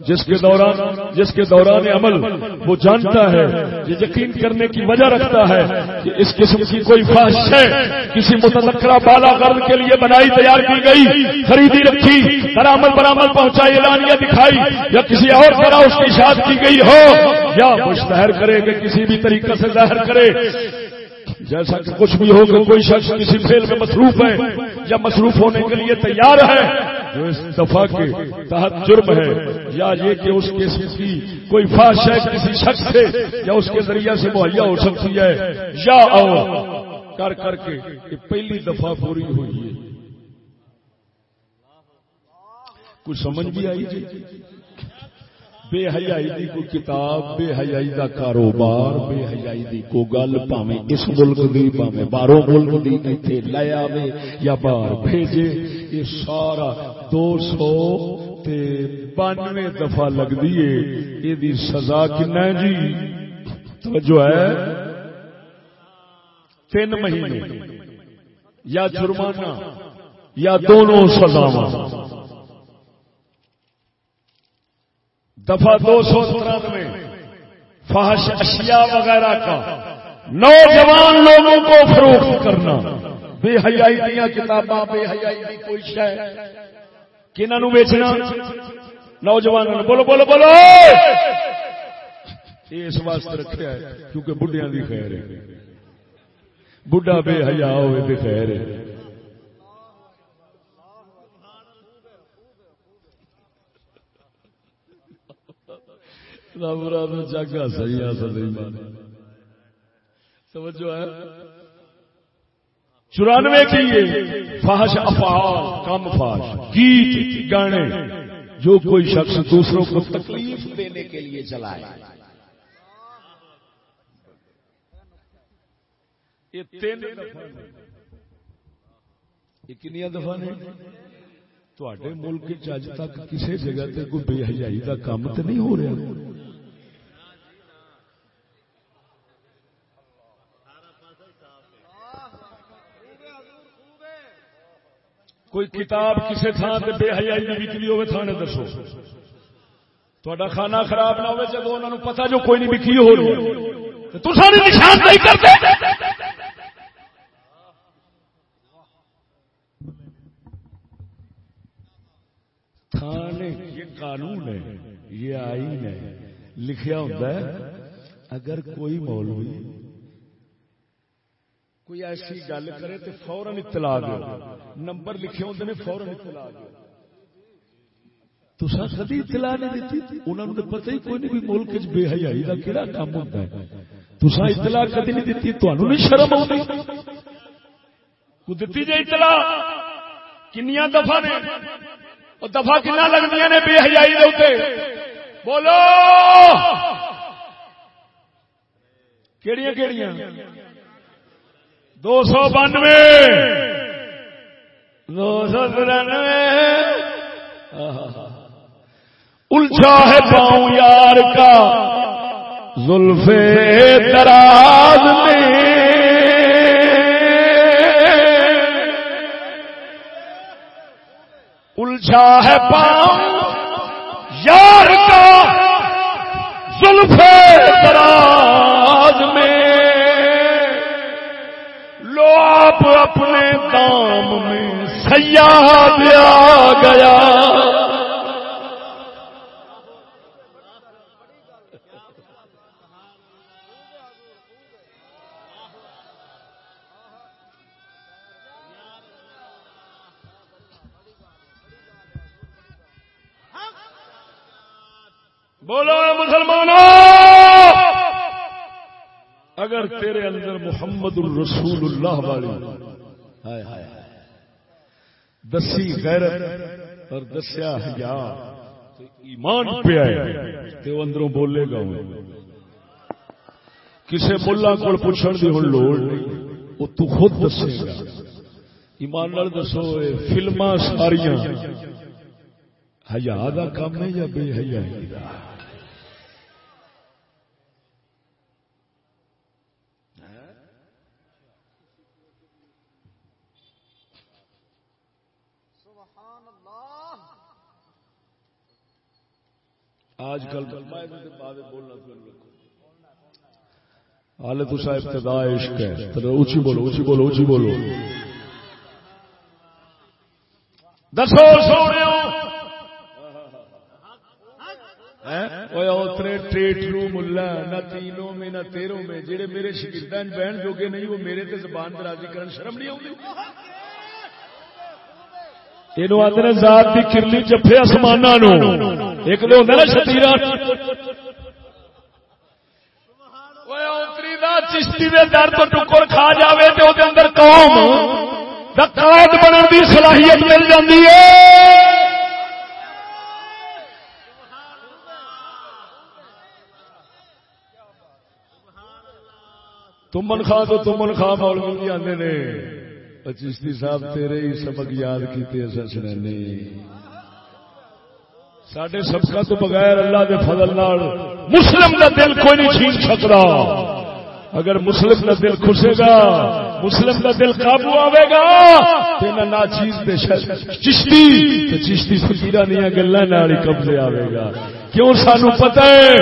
جس کے دوران جس کے دوران عمل، وہ جانتا ہے، یہ یقین کرنے کی وجہ رکھتا ہے کہ اس قسم کی کوئی خواہش ہے۔ کسی متذکرہ بالا غرض کے لیے بنائی، تیار کی گئی، خریدی، رکھی برامد برامد پہنچائی، اعلانیہ دکھائی، یا کسی اور طرح اس کی شاد کی گئی ہو، یا مشتہر کرے کہ کسی بھی طریقے سے ظاہر کرے۔ جیسا کہ کچھ بھی ہوگا کوئی شخص کسی فیل میں مصروف ہے یا مصروف ہونے کے لیے تیار ہے، جو اس دفعہ کے تحت جرم ہے یا یہ کہ اس کے کی کوئی فاش ہے کسی شخص سے یا اس کے ذریعے سے مہیا ہو سکتی ہے، یا اور کر کر کے یہ پہلی دفعہ پوری ہوئی ہے۔ کچھ سمجھ بھی آئی جی؟ بے حیائی دی کو کتاب بے حیائی دا کاروبار بے حیائی دی کو گل، پاویں اس ملک دی، پاویں باہروں ملک دی، ایتھے لے آوے یا باہر بھیجے، یہ سارا دو سو تے بانوے دفعہ لگ دیے یہ دی سزا کنا ہے جی؟ توجہ ہے؟ تین مہینے۔ یا جرمانہ، یا دونوں سزاواں۔ دفعہ دو سو ترانوے، فحش اشیاء وغیرہ کا۔ نوجوان لوگوں کو فروخت کرنا۔ بے حیائی دیا کتاباں، بے حیائی دی کوئی شہ کنہوں ویچنا نوجوان بولو بولو بولو! اس واسطے رکھا ہے، کیونکہ بڑھیا کی خیر ہے۔ بڑھا بے حیا ہوئے خیر ہے۔ جگہ صحیح سمجھو ہے؟ چورانوے کی فحش افعال، کم فاش گیت، گانے، جو کوئی شخص دوسروں کو تکلیف دینے کے لیے چلائے۔ یہ تین کنیا دفعہ نے تے ملک اج تک کسی جگہ تے کوئی بے حجائی کا کام تو نہیں ہو رہا۔ کوئی کتاب کسی تھان سے بے حیائی کی بکری ہوے تھانے دسو۔ تا کھانا خراب نہ ہو جب انہوں نے پتا جو کوئی نہیں بکری ہو رہی تو سارے نشان نہیں کرتے۔ تھانے یہ قانون ہے یہ آئین ہے۔ لکھیا ہوتا ہے اگر کوئی مولوی کوئی ایسی گل کرے تو فورن اطلاع دو نمبر لکھے ہوتے ہیں فورن اطلاع دو تصا کدی اطلاع نہیں دیتی انہوں نے پتہ ہی کوئی نہیں بھی ملک بے حیائی کا کہڑا کام ہوتا ہے۔ تصا اطلاع کدی نہیں دیتی تمہیں نہیں شرم آتی کو دیتی جی اطلاع؟ کنیا دفعہ نے؟ دفعہ کنا لگتی نے بے حیائی دے بولو! کیڑیاں کیڑیاں؟ دو سو بانوے۔ دو سو ترانوے۔ الجھا ہے پاؤں یار کا۔ زلف دراز میں الجھا ہے پاؤں یار کا۔ آپ اپنے کام میں سیاح آ گیا۔ بولو مسلمانوں اگر تیرے اندر محمد الرسول اللہ والی۔ دسی غیرت اور دسیا حیا۔ ایمان پہ آئے تو اندروں بولے گا کسی ملا کو پوچھنے کی ہوں لوڑ نہیں، وہ تو خود دسے گا۔ ایمان نال دسو فلما ساریاں۔ حیا کا کام ہے یا بے حیائی حیا آج کل حال تو صاحب ابتدا عشق ہے۔ اونچی بولو اونچی بولو اونچی بولو۔ دسو سو اترے ٹریٹ رو ملا نہ تینوں میں، نہ تیروں میں۔ جہے میرے شکردان بہن جوگے نہیں، وہ میرے تے زبان درازی کرن شرم نہیں آتی یہ آدھے ذات کی کرلی جفے آسمان ایک تو ہوتا نا شتیر چشتی دے در تو ٹکر کھا جائے تو اندر قوم قائد بننے کی صلاحیت مل جاتی ہے۔ تمن خا تو تمن خا مولوی آتے نے۔ چشتی صاحب تیرے ہی سبق یاد کیتے سننے سڈے سبقہ تو بغیر اللہ دے فضل نال مسلم کا دل کوئی نہیں چھین سکتا۔ اگر مسلم کا دل خوشے گا، مسلم کا دل قابو آئے گا نہ چیز چشتی چشتی فکیرا دیا گلا قبضے آئے گا۔ کیوں سانو پتہ ہے؟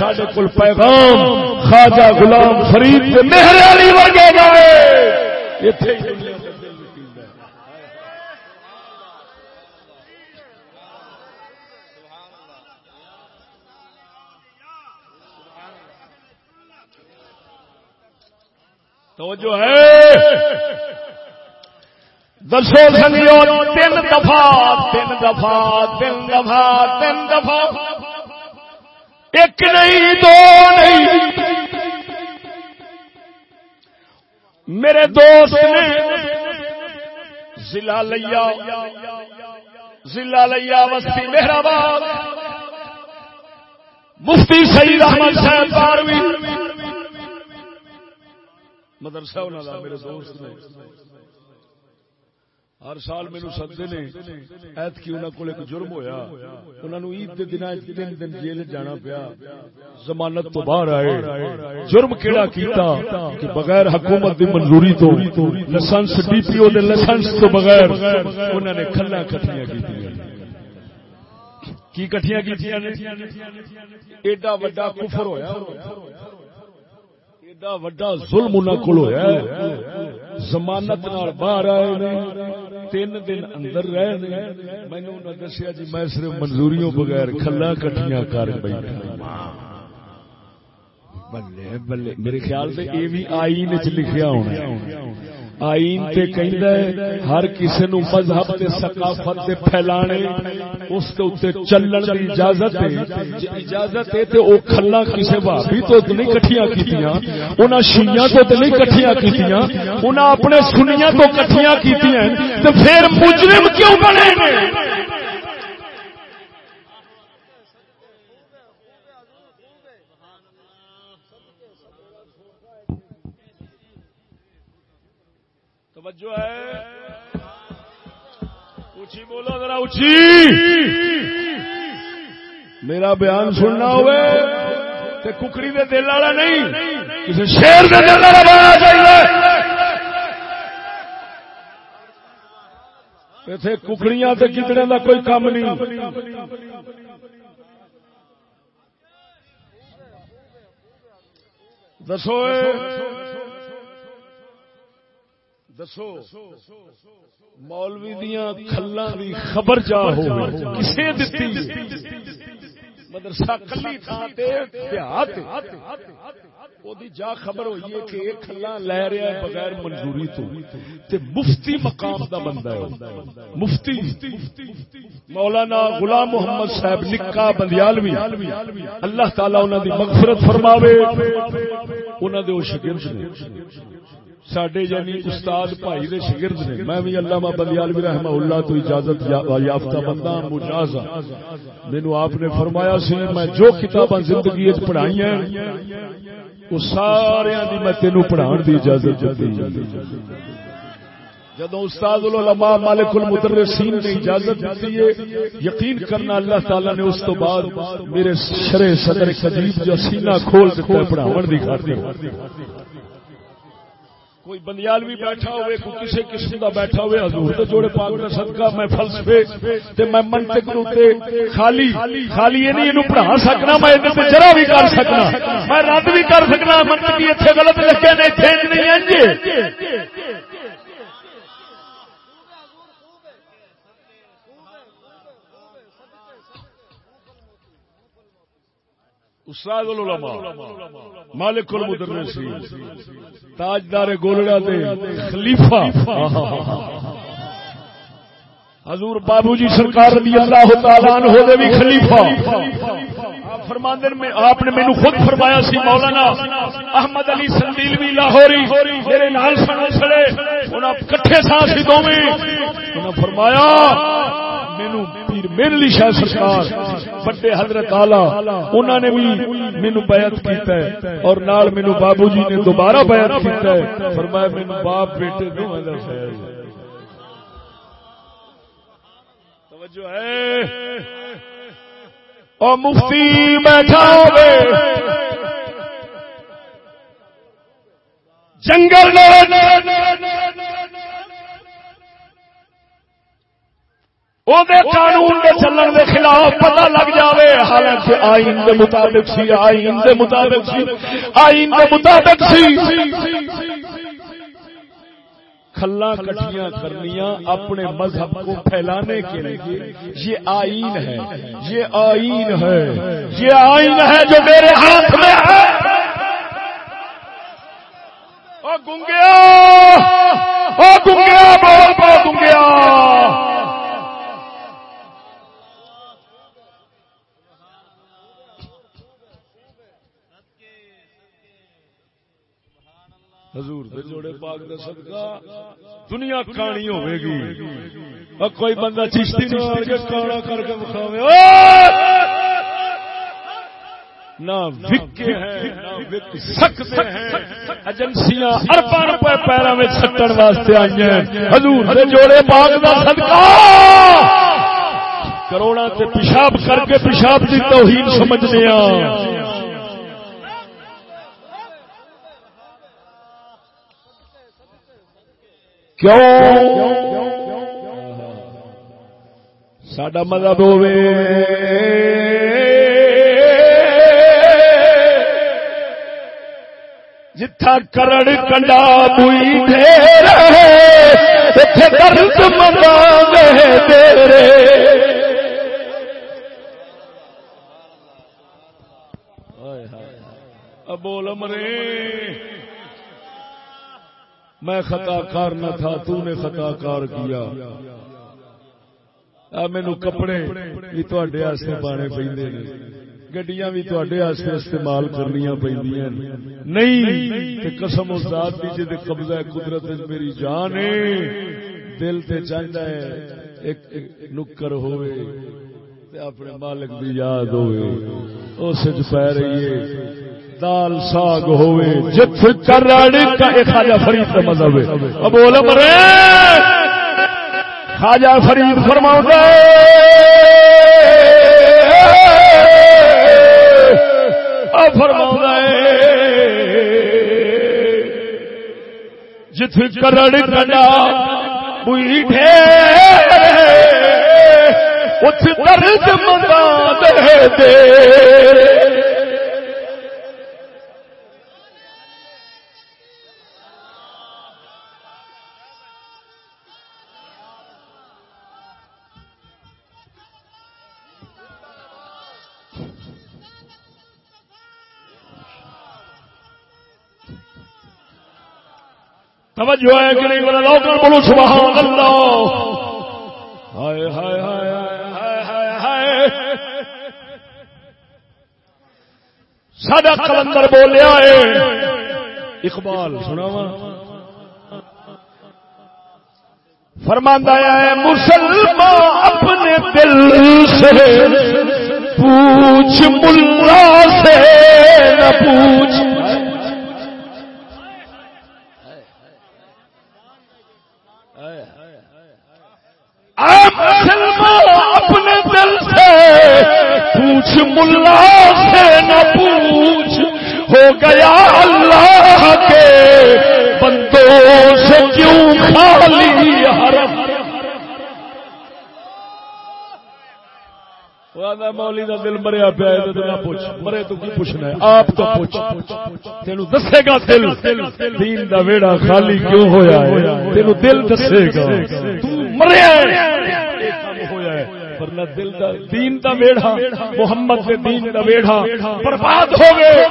سڈے کول پیغام خواجہ غلام فرید مہر ورگے گئے۔ تو جو ہے۔ دسو سنگیو تین دفعہ تین دفعہ تین دفعہ تین دفعہ۔ ایک نہیں، دو نہیں۔ میرے دوست نے ضلع لیا ضلع لیا بستی مہرآباد، مفتی سعید احمد صاحب باروی مدرسہ میرے دوست نے۔ ہر سال میرے سدے نے۔ ایت کی انہوں کو ایک جرم ہویا۔ انہوں نے عید کے دن تین دن جیل جانا پیا۔ زمانت تو باہر آئے۔ جرم کیڑا کیتا کہ بغیر حکومت دی منظوری تو لائسنس ڈی پی او دے لائسنس تو بغیر انہوں نے کھلا کٹھیاں کی کٹھیاں کی ایڈا وڈا کفر ہویا۔ ایڈا وڈا ظلم انہوں کو ہویا زمانت باہر آئے تین دن اندر رہے مینو دسیا جی میں صرف منظوریوں بغیر کھلا کٹیاں کر بیٹھا۔ بلے بلے، میرے خیال سے یہ بھی آئین چ لکھیا ہونا آئین تے کہندا ہے، ہر کسی نو مذہب تے ثقافت تے پھیلانے، اس تے اوتے چلن دی اجازت ہے۔ جے اجازت ہے تے او کھلا کسے بھابی تو نہیں کٹھیاں کیتیاں، انہاں شیعہ تو تے نہیں کٹھیاں کیتیاں، انہاں اپنے سنیاں تو کٹھیاں کیتیاں تے پھر مجرم کیوں بنے؟ نے توجہ ہے۔ اچھی بولو ذرا اچھی میرا بیان سننا ہوئے تے ککڑی دے دل والا نہیں کسی شیر دے دل والا بنانا چاہیے اتنے ککڑیاں تے کتنے دا کوئی کام نہیں۔ دسو دسو، مولوی دیا کھلا دی خبر جا ہو کسے دتی؟ مدرسہ کلی تھان تے دیہات دی جا خبر ہوئی ہے کہ ایک کھلا لے رہا ہے بغیر منظوری تو۔ تے مفتی مقام دا بندہ ہے۔ مفتی۔ مولانا غلام محمد صاحب نکا بندیالوی۔ اللہ تعالی انہاں دی مغفرت فرماوے۔ انہاں دے او شاگرد نے۔ سڈے یعنی استاد بھائی دے شگرد نے۔ میں بھی علامہ بندیال بھی رحمہ اللہ تو اجازت یافتہ بندہ مجاز مینو آپ نے فرمایا سی میں جو کتاباں زندگی پڑھائی ہیں وہ سارے دی میں تینوں پڑھان دی اجازت دیتی۔ جدو استاد العلماء مالک المدرسین نے اجازت دیتی ہے یقین کرنا اللہ تعالی نے اس تو بعد میرے شرے صدر قدیب جو سینہ کھول دیتا ہے پڑھاون دی خاطر۔ کوئی بندیال بھی بیٹھا ہوئے، کوئی کسی قسم کا بیٹھا ہوئے، حضور تے جوڑے پاک کا صدقہ میں فلسفے تے میں منطق نو تے خالی خالی یہ نہیں اینو پڑھا سکنا، میں ادھر تے جرا بھی کر سکنا، میں رد بھی کر سکنا، منطقی ایتھے غلط لکھے نے ایتھے نہیں انج استاد العلماء، مالک المدرسین، تاجدار گولڑا دے، خلیفہ۔ حضور بابو جی سرکار رضی اللہ تعالی عنہ دے بھی خلیفہ۔ فرماندے میں آپ نے مینوں خود فرمایا سی، مولانا احمد علی سندیلوی، لاہوری، میرے نال سن سڑے۔ انہاں کٹھے سا سی دوویں۔ انہاں فرمایا مینوں پیر میرے لیے شاہ سرکار، بڑے حضرت آلہ انہوں نے بھی مینو بیعت کیتا ہے اور نال مینو بابو جی نے دوبارہ بیعت کیتا ہے۔ فرمایا مینو باپ بیٹے دونوں دا خیر توجہ ہے۔ او مفتی بیٹھا ہوئے۔ جنگل دے قانون دے چلن دے خلاف پتہ لگ جاوے۔ حالانکہ آئین دے مطابق سی، آئین دے مطابق سی، آئین دے مطابق سی۔ کھلا کٹیاں کرنیاں اپنے مذہب کو پھیلانے کے لیے۔ یہ آئین ہے۔ یہ آئین ہے۔ یہ آئین ہے جو میرے ہاتھ میں ہے۔ گنگیا گنگیا بول بول گنگیا حضور دے جوڑے پاک دے صدقہ، دنیا کہانی ہوے گی اور کوئی بندہ چشتی نہ آ کے کانا کر کے بخاوے نہ وکے ہیں، نہ وک سکتے ہیں۔ ایجنسیاں ارباں روپے پیروں میں سٹن واسطے آئی ہیں۔ حضور دے جوڑے پاک دا صدقہ! کروڑا تے پیشاب کر کے پیشاب دی توہین سمجھنے کیوں؟ سڈا مذہب ہوے جتھا کرڑ کنڈا بوئی ڈھیر درد منا تیرے بول مرے میں خطا کار نہ تھا تو نے خطا کار کیا مینو کپڑے بھی تے پانے پہ گڈیاں بھی تے استعمال کرنی پہ نہیں قسم ذات کی جی قبضہ قدرت میری جان ہے۔ دل تے چاہتا ہے ایک نکر ہوئے اپنے مالک بھی یاد ہوئے۔ اس پی رہی ہے۔ دال ساگ ہوئے جت کرڑ کا خواجہ فرید کا مذہب ہے۔ اب بول مرے خواجہ فرید فرماؤ گے فرماؤ جت کرڑ کڈا بوئی ڈھیر ات درد منگا دے۔ توجہ ہے کہ نہیں بولا لوکل بولو، سبحان اللہ۔ ہائے ہائے ہائے ہائے ہائے سڈا کلندر بولیا ہے۔ اقبال سنا فرماندہ ہے مسلمان، اپنے دل سے پوچھ، ملا سے نہ پوچھ اپنے دل سے پوچھ ملا سے نہ پوچھ، ہو گیا اللہ کے بندوں سے کیوں خالی حرم؟ مولی کا دل مریا پیا نہ پوچھ۔ مرے تو کی پوچھنا ہے؟ آپ تو پوچھ۔ تین دسے گا دل۔ دین دا ویڑا خالی کیوں ہویا ہے؟ تین دل دسے گا۔ مریا ورنہ دل دا دین دا ویڑا محمد دے دین دا ویڑا برباد ہو گئے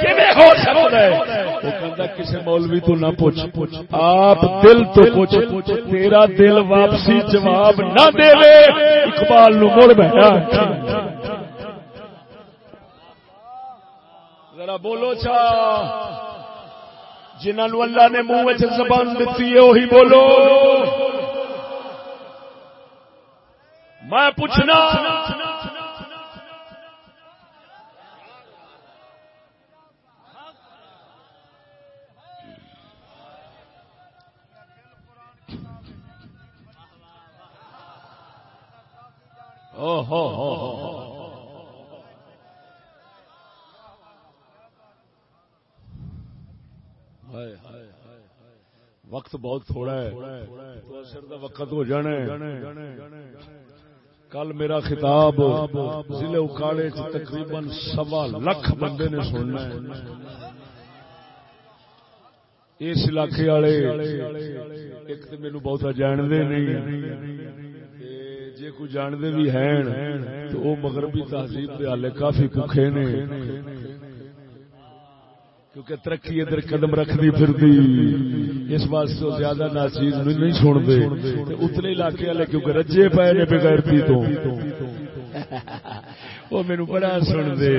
کیویں ہو سکتا ہے؟ وہ کہندا کسے مولوی تو نہ پوچھ۔ آپ دل تو پوچھ، تیرا دل واپسی جواب نہ دے اقبال نو مڑ بیٹھا۔ ذرا بولو چا۔ جنہوں اللہ نے منہ وچ زبان دیتی ہے وہی بولو۔ میں پوچھنا وقت بہت تھوڑا ہے۔ وقت ہو جانے کل میرا خطاب ضلع اکاڑے تقریباً سوا لکھ بندے نے سننا اس علاقے والے ایک تو میرے بہت جانتے نہیں جی کوئی جانتے بھی ہیں تو وہ مغربی تہذیب کے حالے کافی بکھے نے۔ کیونکہ ترقی ادھر قدم رکھتی پھرتی اس واسطے زیادہ ناچیز نہیں سنتے اتنے علاقے والے کیونکہ رجے پے نے بغیرتی تو۔ وہ میرے بڑا سنتے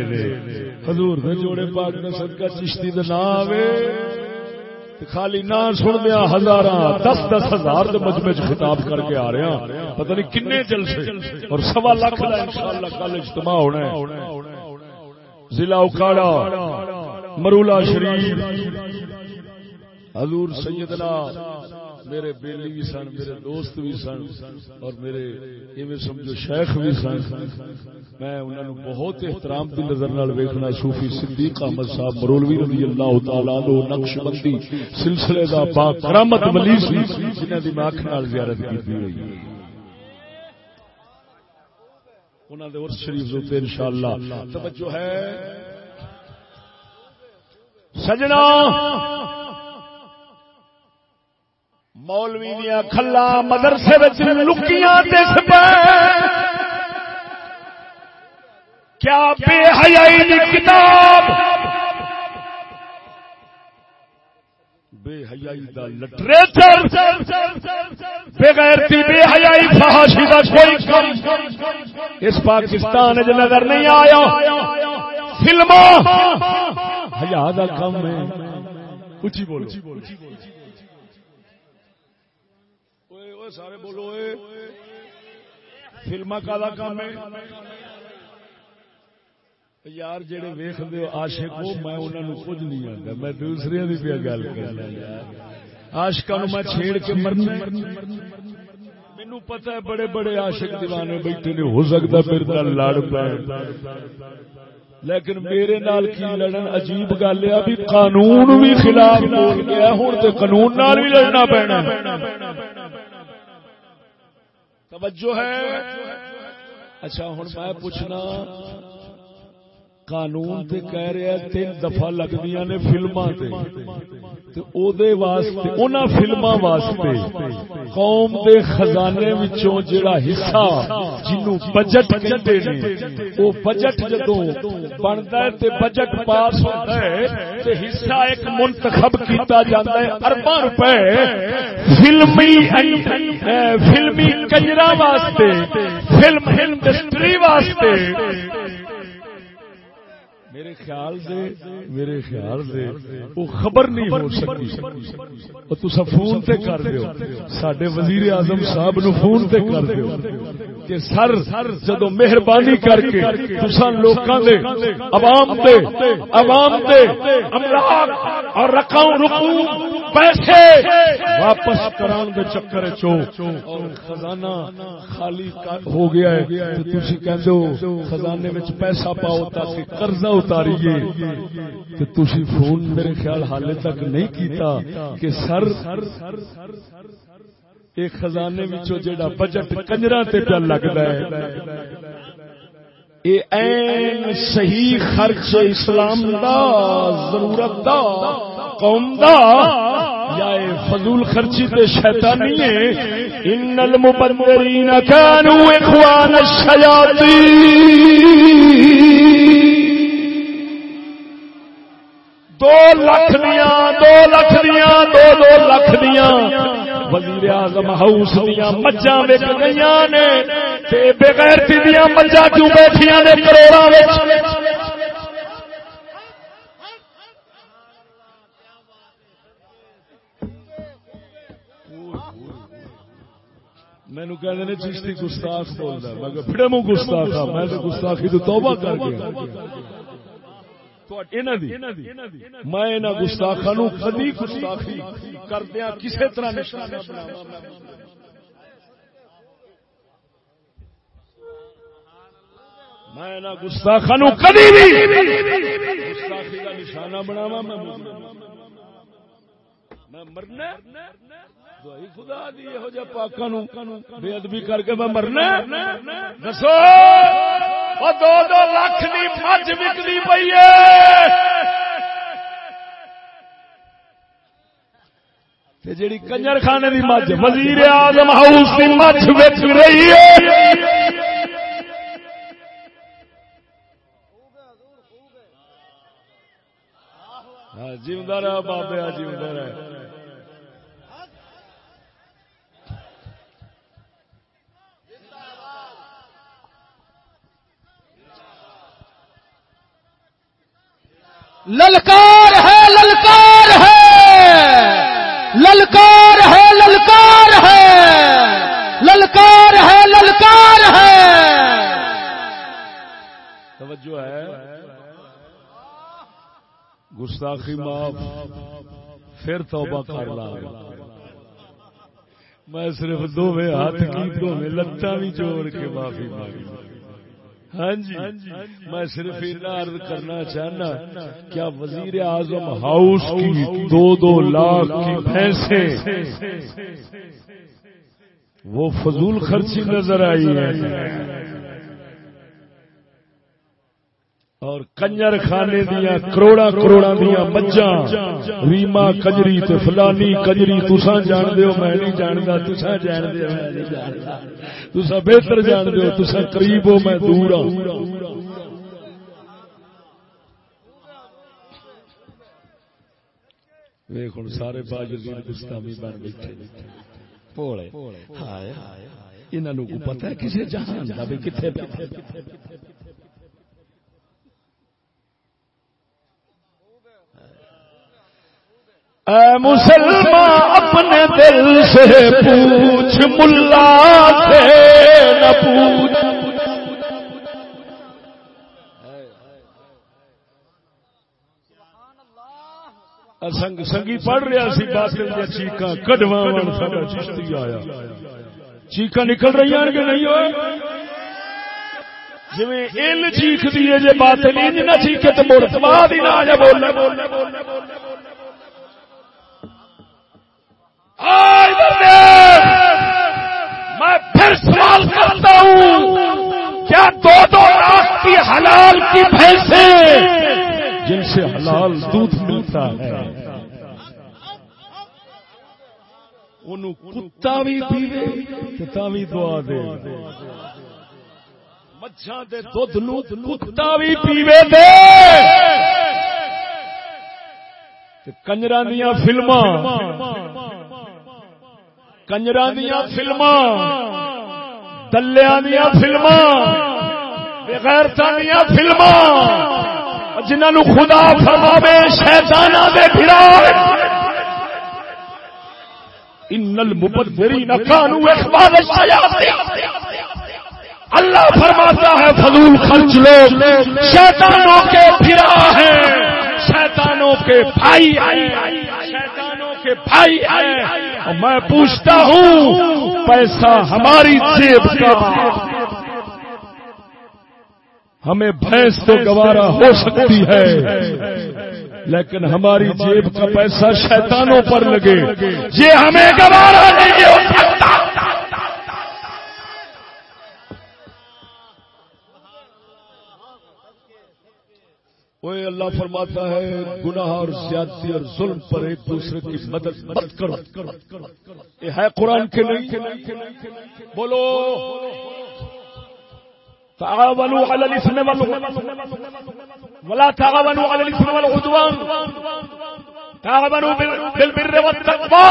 حضور دے جوڑے پاک نے صدقہ چشتی دا نام خالی نہ سن دیا ہزار دس دس ہزار مجمے چ خطاب کر کے آ رہے ہیں۔ پتہ نہیں کنے جلسے۔ اور سوا لاکھ کا انشاءاللہ کل اجتماع ہونا ہے۔ ضلع اکاڑا، مرولا شریف۔ حضور سیدنا، میرے بیلی بھی سن، میرے دوست بھی سن، اور میرے ایویں سمجھو شیخ بھی سن۔ میں انہوں نے بہت احترام کی نظر نال ویکھنا، صوفی صدیق احمد صاحب مرولوی رضی اللہ تعالی عنہ نقش بندی سلسلے دا با کرامت ولی سی جنہاں دی میں اکھ نال زیارت کیتی ہوئی ہے۔ انہوں نے عرس شریف ان شاء اللہ توجہ ہے۔ سجنا! مولوی دیا کھلا مدرسے لکیاں دس پہ کیا بے حیائی دی کتاب؟ بے حیائی دا لٹریچر۔ بغیر بے حیائی فحاشی دا کوئی کم۔ اس پاکستان جو نظر نہیں آیا۔ فلموں حیا دا کم ہے۔ اچھی بولو۔ سارے بولو فلما کا کام ہے۔ یار جڑے ویخ دے آشق ہو میں انہوں نے کچھ نہیں آتا میں دوسرے کی پہ گل کر آشکا میں چھیڑ کے مرنا مینو پتا ہے بڑے بڑے آشق دیوانے بیٹھے نے، ہو سکتا پھر لڑ پے۔ لیکن میرے نال کی لڑن عجیب گل ہے۔ بھی قانون بھی خلاف بول گیا ہوں تو قانون نال بھی لڑنا پینا۔ توجہ ہے۔ اچھا ہوں میں پوچھنا قانون تے کہہ رہا تین دفعہ لگدیاں نے فلماں تے۔ تے او دے واسطے انہاں فلماں واسطے قوم دے خزانے وچوں جڑا حصہ جنوں بجٹ کہندے نے، او بجٹ جدوں بندا ہے تے بجٹ پاس ہوندا ہے، تے حصہ ایک منتخب کیتا جاندا ہے، ارباں روپے فلمی فلمی کنجرا واسطے، فلم انڈسٹری واسطے۔ میرے خیال دے میرے خیال دے وہ خبر نہیں ہو سکتی تو فون تے کر دیو۔ سڈے وزیر اعظم صاحب نو فون تے کر دیو کہ سر جدو مہربانی کر کے تسا لوکاں دے، عوام دے عوام دے املاک اور رقم رقو پیسے واپس کران دے چکر چو اور خزانہ خالی ہو گیا ہے۔ تو تسی کہندے ہو، خزانے وچ پیسہ پاؤ تاکہ قرضہ اتاریے تو تسی فون میرے خیال حالے تک نہیں کیتا کہ سر ایک خزانے وچوں جڑا بجٹ کنجرا تے پہ لگدا ہے۔ اے این صحیح خرچ اسلام دا، ضرورت دا، قوم دا، یا اے فضول خرچی تے شیطانی ہے۔ ان المبذرین كانوا اخوان الشیاطین۔ دو لکھ دیا، دو لکھ دیا، دو دو لکھ دیا۔ وزیر اعظم ہاؤس دیا مجھا وک گئی نے بغیر دیا مجھا کیوں بیٹھیا نے کروڑا مینو کہ چشتی گستاخ بولتا میں پھر منہ گستاخ میں گستاخی تو توبہ کر کے۔ میں گستاخا نو کدی گستاخی کردیا کسی طرح نشانہ میں گستاخا نو کدی گستاخی کا نشانہ بناوا میں مرنا خدا دی جہ پاکاں بے ادبی کر کے میں مرنا دسو دو دو لاکھ دی مجھ وکتی پی ہے۔ جیڑی کنجر خانے دی مجھ، وزیر اعظم ہاؤس کی مجھ وچ رہی ہے۔ ہاں، جیوندا رہا، بابے جیوندا رہا۔ للکار ہے للکار ہے۔ للکار ہے للکار ہے۔ للکار ہے للکار ہے۔ توجہ ہے۔ گستاخی معاف۔ پھر توبہ کر لا۔ میں صرف دو ہاتھ کی دو لتاں بھی جوڑ کے معافی مانگی ہاں جی میں صرف عرض کرنا چاہنا کیا وزیر اعظم ہاؤس کی دو دو لاکھ کی پیسے وہ فضول خرچی نظر آئی ہے۔ اور کنجر خانے دیا کروڑا کروڑا دیا مجھا ریما کجری تے فلانی کجری تسا جان دیو میں نہیں جانتا تسا جان دیو میں نہیں جانتا۔ تسا بہتر جان دیو تسا قریب ہو، میں دور ہوں سارے باجر گستامی بن بیٹھے۔ پوڑے۔ ہائے۔ انہوں کو پتہ ہے کسی جہان کا بھی کتنے اے مسلمان، اپنے دل سے پوچھ، ملا سے نہ پوچھ۔ سنگ سنگی پڑھ رہا سی، باطل دیا چیکاں کڈواں ساڈا چشتی آیا۔ چیکاں نکل رہی ہیں کہ نہیں ہوئے؟ جی ایل چیخ دیے جی باطل انج نہ چیخے تو مڑ بعد ہی نہ آ جا بولنا بولنا بولنا بولنا میں پھر سوال کرتا ہوں، کیا دو دو لاکھ کی حلال کی بھینسے جن سے حلال دودھ ملتا ہے، ان کتا بھی پیوے، کتا بھی دعا دے۔ مچھا دے دودھ نو کتا بھی پیوے دے۔ کنجرا دیا فلما کنجر دیا فلما دلیا دیا فلما بغیرتا دیا فلما جنہوں خدا فرماوے شیطان دے پھرا ان المبذرین کانوا اخوان الشیاطین اللہ فرماتا ہے فضول خرچ لوگ شیطانوں کے پھرا ہیں شیطانوں کے بھائی ہیں کے بھائی ہے میں پوچھتا ہوں، پیسہ ہماری جیب کا ہمیں بھینس تو گوارا ہو سکتی ہے، لیکن ہماری جیب کا پیسہ شیطانوں پر لگے۔ یہ ہمیں گوارا نہیں ہو سکتا وہ اللہ فرماتا ہے، گناہ اور زیادتی اور ظلم پر ایک دوسرے کی مدد مت کرو۔ یہ ہے قرآن کے نہیں بولو۔ تعاونوا على الاثم ولا تعاونوا على الاثم والعدوان۔ تعاونوا بالبر والتقوى۔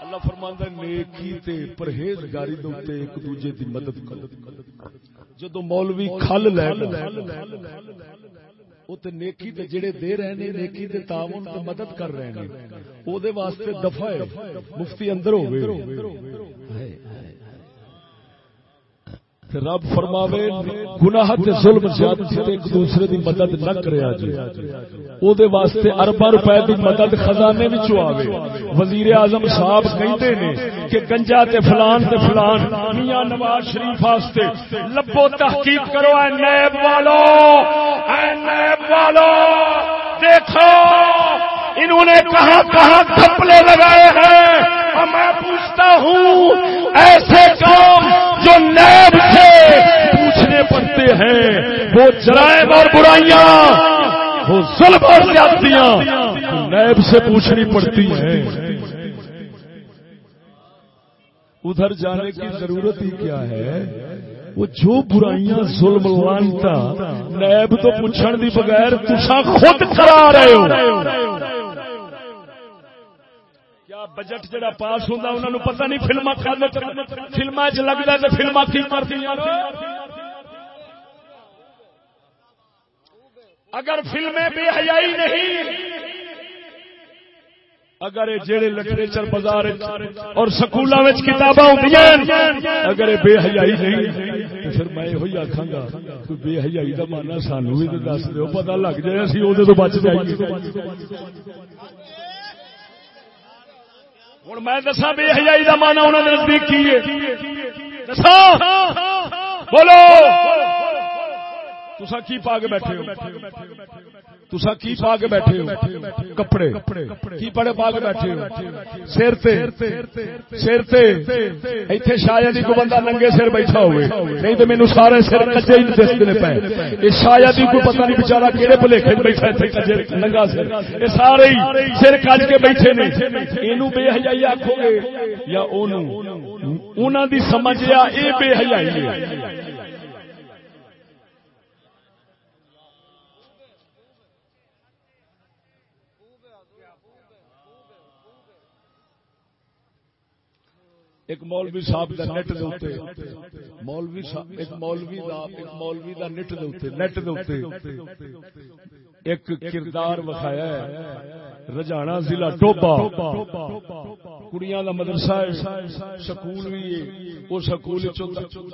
اللہ فرماندا نیکی تے پرہیزگاری دے اوتے ایک دوجے دی مدد کرو۔ جدو مولوی کھل لے او تے نیکی تے جڑے دے رہے نے نیکی تے تعاون تے مدد کر رہے نے او دے واسطے دفع مفتی اندر ہوے رب فرماوے، گناہ تے ظلم زیادتی تے ایک دوسرے دی مدد نہ کریا جی او دے واسطے ارباں روپے دی مدد خزانے وچ آوے۔ وزیر اعظم صاحب کہندے نے کہ گنجا تے فلان تے فلان، میاں نواز شریف واسطے لبو تحقیق کرو، اے نیب والو، اے نیب والو، دیکھو۔ انہوں نے کہاں کہاں تھپلے لگائے ہیں؟ میں پوچھتا ہوں، ایسے کام جو نیب سے پوچھنے پڑتے ہیں، وہ جرائم اور برائیاں، وہ ظلم اور زیادتیاں نیب سے پوچھنی پڑتی ہیں۔ ادھر جانے کی ضرورت ہی کیا ہے؟ وہ جو برائیاں ظلم، لانتا، نیب تو پوچھن دی بغیر تسا خود کرا رہے ہو۔ بجٹ جڑا پاس ہوتا انہوں نے پتہ نہیں فلما فلما چ لگتا ہے فلما کی کرتی اگر فلمیں بے حیائی نہیں، اگر جڑے لٹریچر بازار اور سکولوں میں کتاباں اگر بے حیائی نہیں، تو پھر میں یہ آخا گا بے حیائی کا مانا سانو بھی دس دو پتا لگ جائے، اسی وہ تو بچ جائیے۔ ہوں میں دسا بے حیائی کا مانا انہوں نے نزدیک کی دسا بولو! تسا کی پا کے بیٹھے ہو؟ تسا کی پا کے بیٹھے ہو؟ کپڑے۔ کی پڑے پا کے بیٹھے ہو؟ سر سر ایتھے شاید ہی کوئی بندہ ننگے سر بیٹھا ہوئے، نہیں تو مینو سارے سر کچے ہی دستے پے۔ یہ شاید ہی کوئی پتہ نہیں بےچارا کہڑے بھلےکھے بیٹھا اتنے کچے ننگا سر۔ یہ سارے ہی سر کج کے بیٹھے نے۔ یہ بے حجائی آخو گے یا انہوں دی سمجھ یا یہ بے حجائی ہے؟ ایک مولوی صاحب دا نیٹ دے اوتے مولوی صاحب ایک مولوی دا ایک مولوی دا نیٹ دے اوتے نیٹ دے اوتے ایک کردار وکھایا ہے۔ رجانا ضلع ٹوبا کڑیاں دا مدرسہ ہے۔ سکول بھی ہے۔ وہ سکول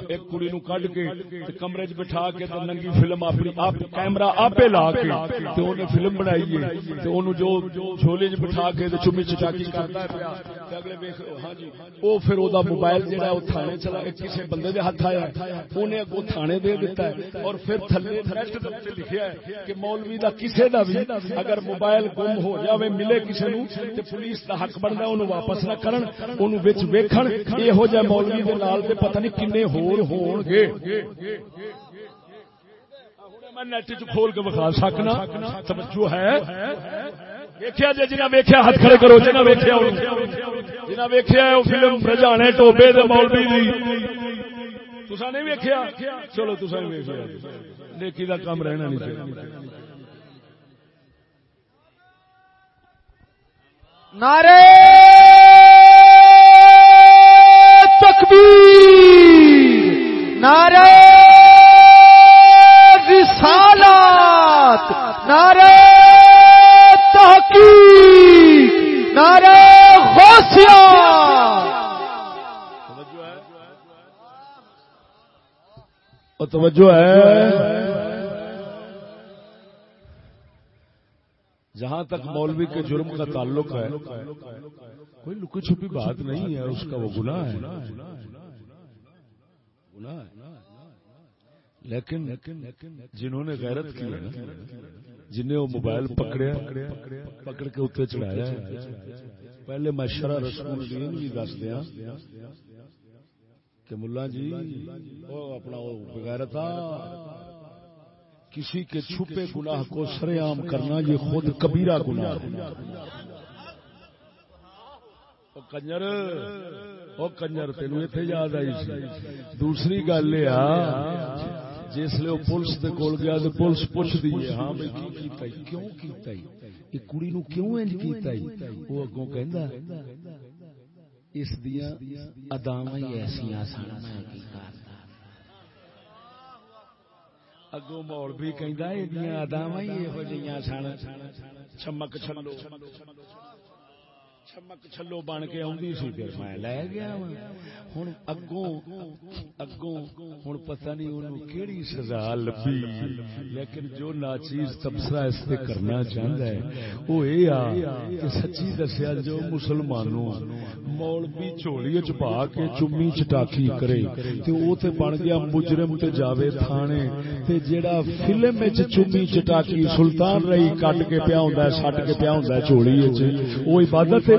ایک کڑی نو کڈ کے کمرے چ بٹھا کے تے ننگی فلم اپنی آپ کیمرہ آپے لا کے تے اونے فلم بنائی ہے۔ تے اونوں جو جھولے بٹھا کے تے چمی چٹاکی کردا ہے پیا۔ تے اگلے ویکھ ہاں جی۔ او پھر او دا موبائل جڑا او تھانے چلا کسے بندے دے ہاتھ آیا۔ اونے اگوں تھانے دے دیتا ہے۔ اور پھر تھلے لکھیا ہے کہ مولوی دا کسے دا بھی اگر موبائل گم ہو جاوے، ملے کسے نو تے پولیس دا حق بندا اونوں واپس نہ کرن، اونوں وچ ویکھن، ایہو جے مولوی دے نال تے پتہ نہیں کنے ہور ہون گے۔ میں نیٹ چ کھول کے بخا سکنا۔ توجہ ہے۔ ویکھیا جے جنہ ویکھیا ہاتھ کھڑے کرو جنہ ویکھیا جنہ ویکھیا او فلم رجانے ٹوبے دے مولوی دی۔ تسا نہیں ویکھیا؟ چلو تسا نہیں ویکھیا۔ نیکی دا کام رہنا نہیں چاہیے۔ نعرے تکبیر نعرے رسالات نعرے تحقیق نعرے غوثیہ۔ توجہ ہے۔ جہاں تک مولوی کے جرم کا تعلق ہے، کوئی لکی چھپی بات نہیں ہے، اس کا وہ گناہ ہے۔ لیکن جنہوں نے غیرت کی ہے جنہیں وہ موبائل پکڑیا، پکڑ کے اتنے چڑھایا پہلے میں شرح رسول دین بھی دس دیا کہ ملا جی وہ اپنا وہ بغیرتا کسی کے چھپے گناہ کو سر عام کرنا یہ خود کبیرہ گناہ ہے۔ کنجر وہ کنجر تین اتنے یاد آئی سی۔ دوسری گل یہ جس لیے وہ پولیس دے کول گیا تو پولیس پوچھ دی ہاں بھائی کی کیتا کیوں کیتا یہ کڑی نو کیوں انج کیتا وہ اگوں کہندا اس دیاں اداواں ہی ایسیاں سن۔ میں کی کردا اگو مول بھی کہ اداوا ہی یہو جہاں سن چمک چھلو چمک چھلو بن کے آدھی سی پھر میں لے گیا ہوں۔ اگوں اگوں ہوں پتہ نہیں انہوں کیڑی سزا لبی لیکن جو ناچیز تبصرہ اس سے کرنا چاہتا ہے، وہ یہ آ کہ سچی دسیا جو مسلمانوں مولوی چولی چپا کے چمی چٹاکی کرے، تے او تے بن گیا مجرم تے جاوے تھانے۔ تے جیڑا فلم وچ چمی چٹاکی سلطان رہی کٹ کے پیا ہوندا ہے، سٹ کے پیا ہوندا ہے چولی وچ او عبادت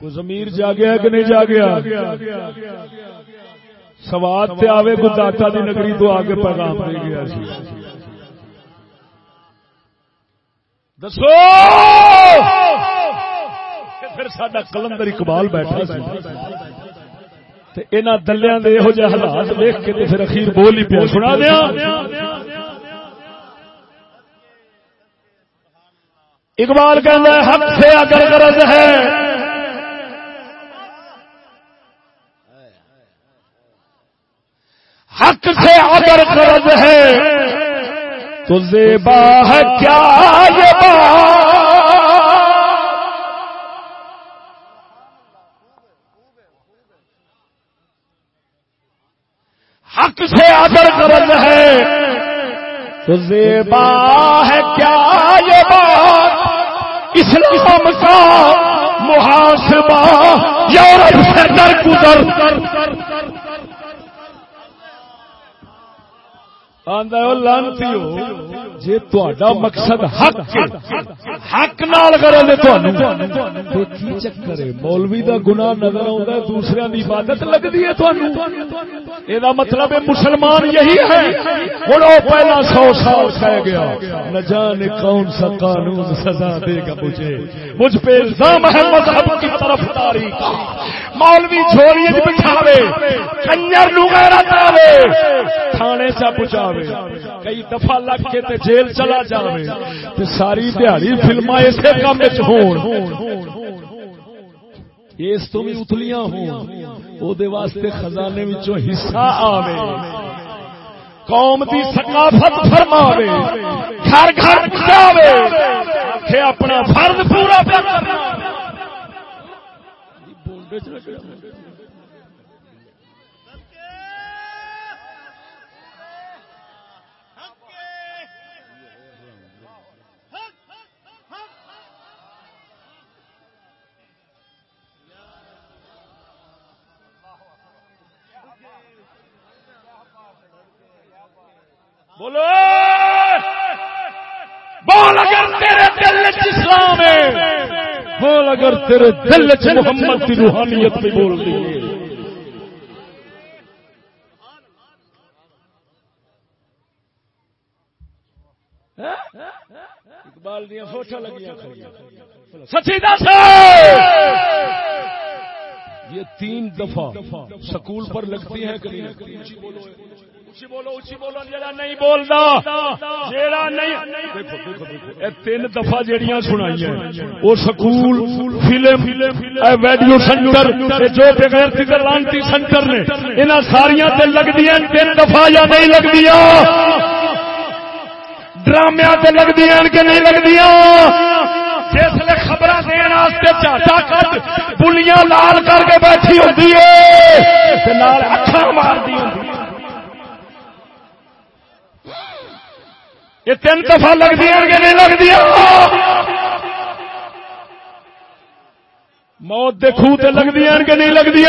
کوئی زمیر جاگیا کہ نہیں جاگیا؟ سواد تے آوے کو داتا دی نگری تو آگے پیغام دے گیا سی دسو! پھر ساڈا کلندر اقبال بیٹھا سی۔ تے انہاں دلیاں دے یہو جہے حالات دیکھ کے تے پھر اخیر بول ہی پیا۔ سنا دیا؟ اقبال کہنا ہے، حق سے اگر غرض ہے حق سے اگر غرض ہے۔ تو زیبا ہے کیا یہ حق سے اگر غرض ہے۔ تو زیبا ہے کیا یہ بات؟ اسلام کا محاسبہ یورپ سے در گزر۔ لانتی ہو جی تا مقصد حق حق نال کرے کی چکر ہے؟ مولوی دا گناہ نظر آتا دوسرے کی عبادت لگتی ہے یہ مطلب ہے، مسلمان یہی ہے۔ ہوں وہ پہلا سو سال کہہ گیا، نہ جانے کون سا قانون سزا دے گا مجھے۔ مجھ پہ الزام ہے مذہب کی طرف داری کا مولوی چھوڑی بٹھاوے کنجر نو غیرت آوے، تھانے چا پہنچاوے کئی دفعہ لگ کے تے جیل چلا جاوے، تے ساری دیہڑی فلما اسے کام اس تو بھی اتلیاں ہوں او دے واسطے خزانے وچوں حصہ آوے۔ قوم دی ثقافت فرماوے، گھر گھر جاوے کہ اپنا فرض پورا کرنا بچ لگ رہا ہے تیرے دل چ محمد کی روحانیت پہ بول دی۔ اقبال دیا فوٹو لگی سچی دس! یہ تین دفعہ سکول پر لگتی ہے کہ نہیں نہیں تین دفعہ جہیا سنائی وہ سکول فلم ویڈیو سینٹر جو بغیر لانتی سینٹر نے یہاں ساریا لگتی تین دفعہ یا نہیں لگتی ڈرامیا لگتی کہ نہیں لگتی خبر دن چاٹا کٹ بلیاں لال کر کے بیٹھی ہوتی ہے اکھا مارتی ہوتی یہ تین دفعہ لگتی کہ نہیں لگتی موت دے خوہ لگتی کہ نہیں لگتی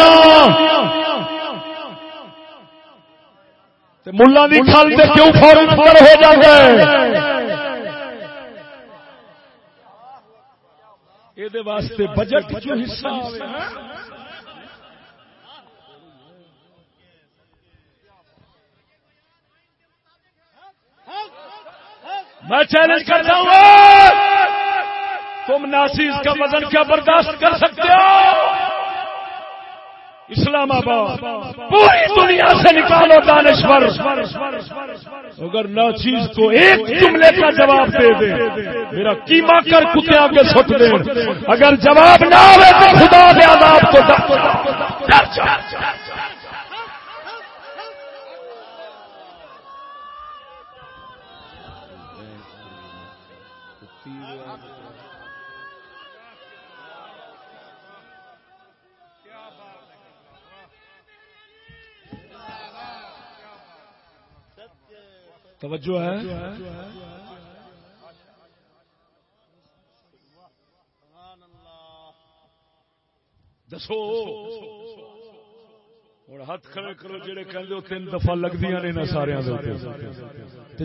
ملا کی کھل سے کیوں فورن فور ہو جاتا ہے یہ واسطے بجٹ جو حصہ میں چیلنج کرتا ہوں۔ تم ناسیز کا وزن کیا برداشت کر سکتے ہو؟ اسلام آباد۔ پوری دنیا سے نکالو دانشور۔ اگر ناچیز کو ایک جملے کا جواب دے دے۔ میرا کیما کر کتے آگے سٹ دے۔ اگر جواب نہ آئے تو خدا دے آداب کو توجہ ہے۔ دسو۔ ہوں ہاتھ کھڑے کرو، جڑے کہ تین دفعہ لگتی نے ان سارے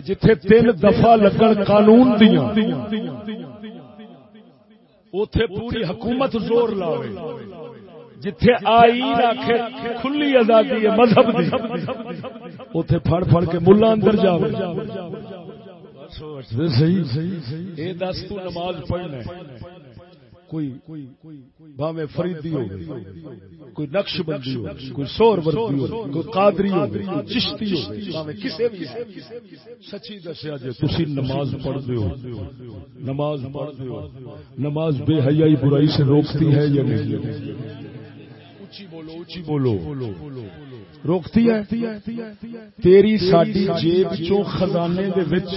جتھے تین دفعہ لگن قانون دیا اتے پوری حکومت زور لاوے۔ جتھے آئی آخے کھلی آزادی ہے مذہب اتے پھڑ پھڑ کے ملا اندر جاوے۔ صحیح۔ دس تو نماز پڑھنا کوئی بھاوے فریدی ہو کوئی نقش بندی ہو کوئی سور بردی ہو کوئی قادری ہو کوئی چشتی ہو بھی سچی دسیا جی نماز پڑھتے ہو۔ نماز پڑھتے ہو۔ نماز بے حیائی برائی سے روکتی ہے یا نہیں؟ اچھی بولو اچھی بولو روکتی ہے۔ تیری ساری جیب چو خزانے دے وچ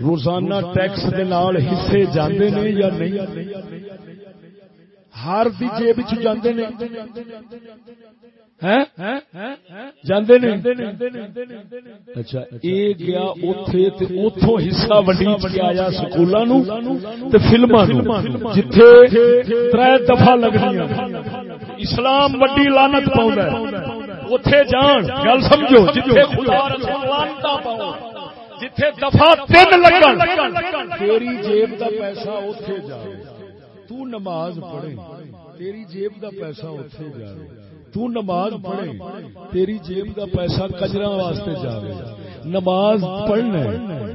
روزانہ ٹیکس دے نال حصے جاندے نے یا نہیں؟ ہر دی جیب چ جاندے نے۔ جاندے نے۔ اچھا اے گیا اوتھے تے اوتھوں حصہ وڈی کے آیا سکولاں نو تے فلماں نو جتھے ترے دفعہ لگنیاں۔ اسلام وڈی لعنت پاوندا ہے۔ اتے جان گل سمجھو جتھے خدا جتھے دفعہ تین لگن تیری جیب دا پیسہ اتے جائے تو نماز پڑھے تیری جیب دا پیسہ اتے جائے تو نماز پڑھے تیری جیب دا پیسہ کجرا واسطے جائے نماز پڑھنا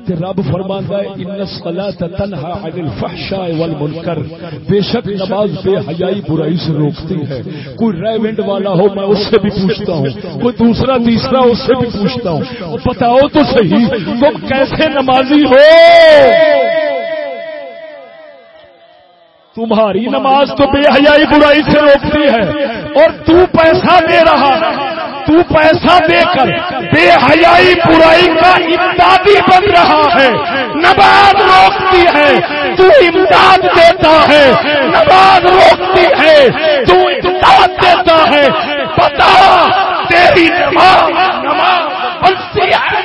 تے رب فرماندا ہے ان الصلاۃ تنہا عن الفحشاء والمنکر بے شک نماز بے حیائی برائی سے روکتی ہے کوئی ریونڈ والا ہو میں اس سے بھی پوچھتا ہوں کوئی دوسرا تیسرا اس سے بھی پوچھتا ہوں بتاؤ تو صحیح تم کیسے نمازی ہو تمہاری نماز تو بے حیائی برائی سے روکتی ہے۔ اور تو پیسہ دے رہا۔ تو پیسہ دے کر بے حیائی برائی کا امدادی بن رہا ہے۔ نماز روکتی ہے۔ تو امداد دیتا ہے۔ نماز روکتی ہے۔ تو امداد دیتا ہے۔ پتا، تیری نماز نماز ہے۔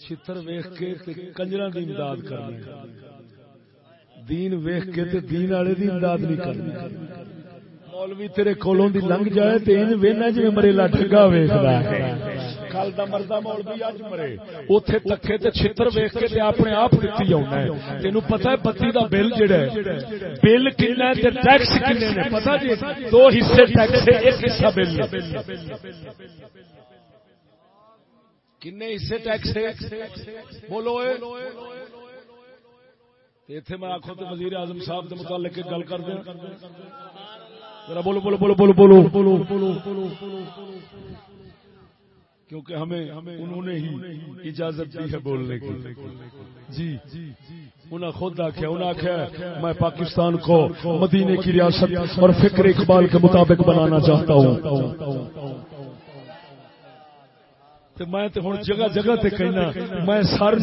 چتر ویخ کے کجرا کی امداد کرنی دین ویخ کے دیے کی امداد بھی کرنی مولوی تیر کلو کی لنگ جائے جی مرلا چگا ویخ کل دا مردا مولوی اج مرے۔ اوتھے تکے تے چھتر ویکھ کے تے اپنے آپ دتی آونا ہے۔ تینوں پتہ ہے بتی دا بل جڑا ہے۔ بل کنا ہے تے ٹیکس کنے نے؟ پتہ جی؟ دو حصے ٹیکس ہے ایک حصہ بل ہے۔ کنے حصے ٹیکس ہے بولو ایتھے میں آکھوں تے وزیر اعظم صاحب دے متعلق گل کر دیاں ذرا بولو بولو بولو بولو بولو بولو۔ کیونکہ ہمیں انہوں نے ہی اجازت دی ہے بولنے کی۔ جی۔ انہیں خود آخیا انہیں آخیا میں پاکستان کو مدینے کی ریاست اور فکر اقبال کے مطابق بنانا چاہتا ہوں۔ میں ہوں جگہ جگہ تے کہنا، میں سر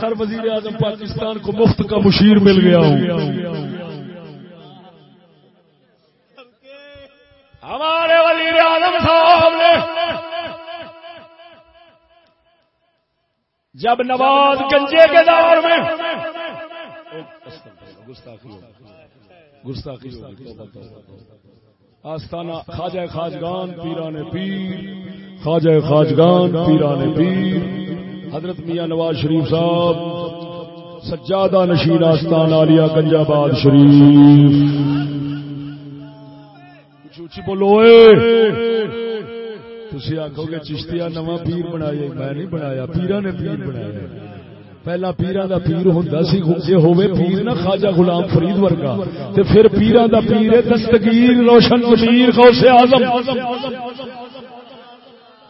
سر وزیر اعظم پاکستان کو مفت کا مشیر مل گیا ہوں۔ ہمارے وزیر اعظم صاحب نے جب نواز گنجے کے دور میں گستاخی آستانہ خواجہ خاجگان پیران پیر، خواجہ خاجگان پیران پیر، حضرت میاں نواز شریف صاحب، سجادہ نشین آستان عالیہ گنجاباد شریف۔ اچھی بولو تھی آخو گے چشتیا نواں پیر بنایا میں نہیں بنایا پیرا نے پیر بنایا پہلا پیران دا پیر ہوں سی جی ہوے پیر نہ خواجہ غلام فرید ورگا۔ تے پھر پیران دا پیر دستگیر روشن ضمیر غوث اعظم۔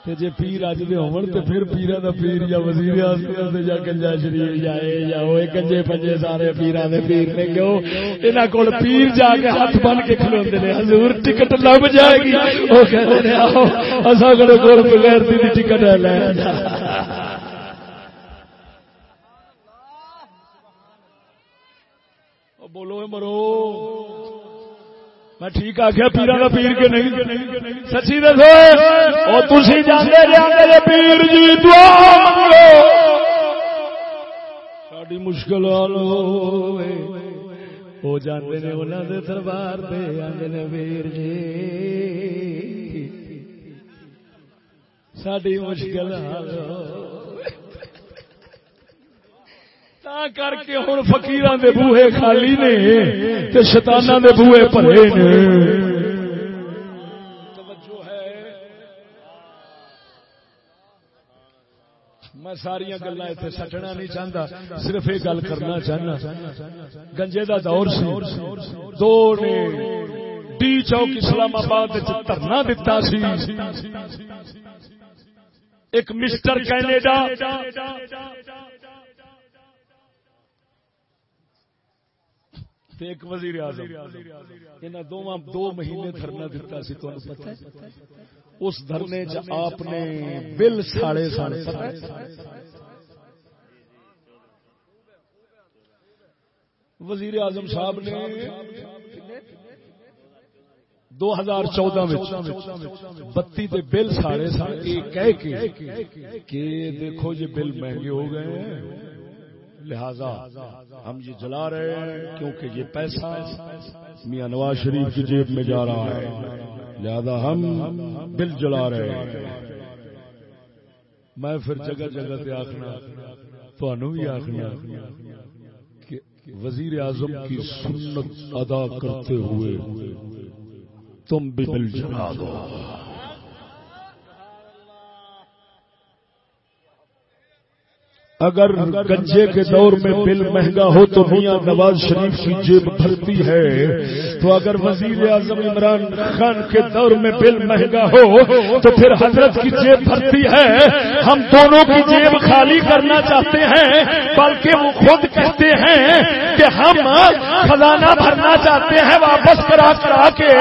تے جے پیر اج دے ہون تے پھر پیراں دا پیر یا وزیر اعظم تے یا کنجا شریف یا اے یا اوے کنجے پنجے سارے پیراں دے پیر نے کیوں انہاں کول پیر جا کے ہاتھ بن کے کھلوندے نے، حضور ٹکٹ لب جائے گی۔ او کہندے نے آو اساں کول کول بغیر دی ٹکٹ لے جا۔ بولو مرو۔ میں ٹھیک آخیا پیرا کا پیر کے نہیں؟ سچی دسو وہ تھی جانے جانے پیر جی ساری مشکل وہ جانے نے انہوں نے دربار پہ آدھے نے ویر جی۔ ساری مشکل کر کے ہوں فکیر دے بوہے خالی نے شتانہ دے بوہے بھرے نے میں ساری گلا اتنے سٹنا نہیں چاہتا صرف یہ گل کرنا چاہنا گنجے دا دور سی دو نے ڈی چوک اسلام آباد دھرنا دتا سی ایک مسٹر کینیڈا ایک وزیر اعظم دونوں دو مہینے دھرنا دتا سی پتا اس دھرنے آپ نے بل ساڑے ساڑے وزیر اعظم صاحب نے دو ہزار چودہ بتی کے بل ساڑے ساڑے کہہ کے دیکھو یہ بل مہنگے ہو گئے ہیں۔ لہذا ہم یہ جلا رہے ہیں کیونکہ یہ پیسہ میاں نواز شریف کی جیب میں جا رہا ہے۔ لہذا ہم بل جلا رہے ہیں۔ میں پھر جگہ جگہ سے آخنا تو بھی آخنا کہ وزیر اعظم کی سنت ادا کرتے ہوئے تم بھی بل جلا دو۔ اگر گنجے کے دور میں بل مہنگا ہو تو میاں نواز شریف کی جیب بھرتی ہے، تو اگر وزیر اعظم عمران خان کے دور میں بل مہنگا ہو تو پھر حضرت کی جیب بھرتی ہے۔ ہم دونوں کی جیب خالی کرنا چاہتے ہیں، بلکہ وہ خود کہتے ہیں کہ ہم خزانہ بھرنا چاہتے ہیں واپس کرا کرا کے۔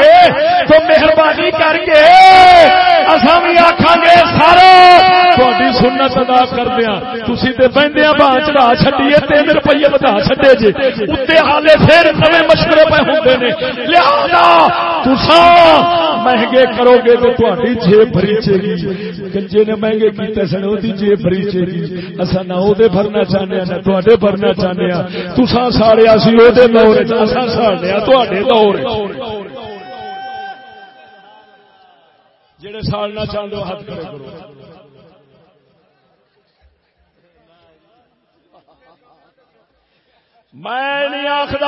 تو مہربانی کر کے بھی آخان گے سنت ادا کر دیا۔ تھی بہندیا بان چڑھا چڈیے تین روپیے بتا چڈے جی اتنے حالے پھر نئے مشورے پہ ہوں نے۔ لیا تسا مہنگے کرو گے تو تاری جیب بریچے گی۔ گنجے نے مہنگے کیتے سن وہ جیب بریچے گی۔ اصا نہ وہ بھرنا چاہنے نہ تے بھرنا چاہنے تسا ساڑیا سی وہ دور اصا ساڑنے تے دور جڑے ساڑنا چاہتے ہو ہاتھ کرو کرو۔ میں نہیں آخر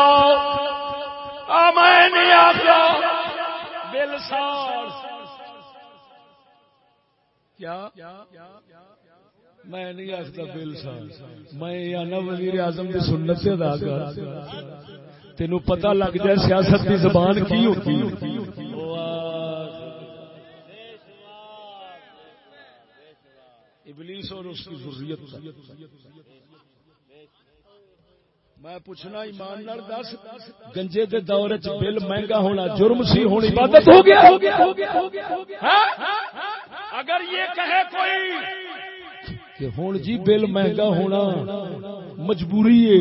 میں نہیں آخر دل کیا؟ میں نہیں آختا بل سال میں آنا وزیر اعظم کی سنت سے ادا کر۔ تین پتا لگ جائے سیاست کی زبان کی ہوتی ابلیس اور اس کی ضروریت میں پوچھنا ایمان نال دس، گنجے دے دور چ بل مہنگا ہونا جرم سی ہونی عبادت ہو گیا؟ ہاں؟ اگر یہ کہے کوئی کہ ہوں جی بل مہنگا ہونا مجبوری ہے،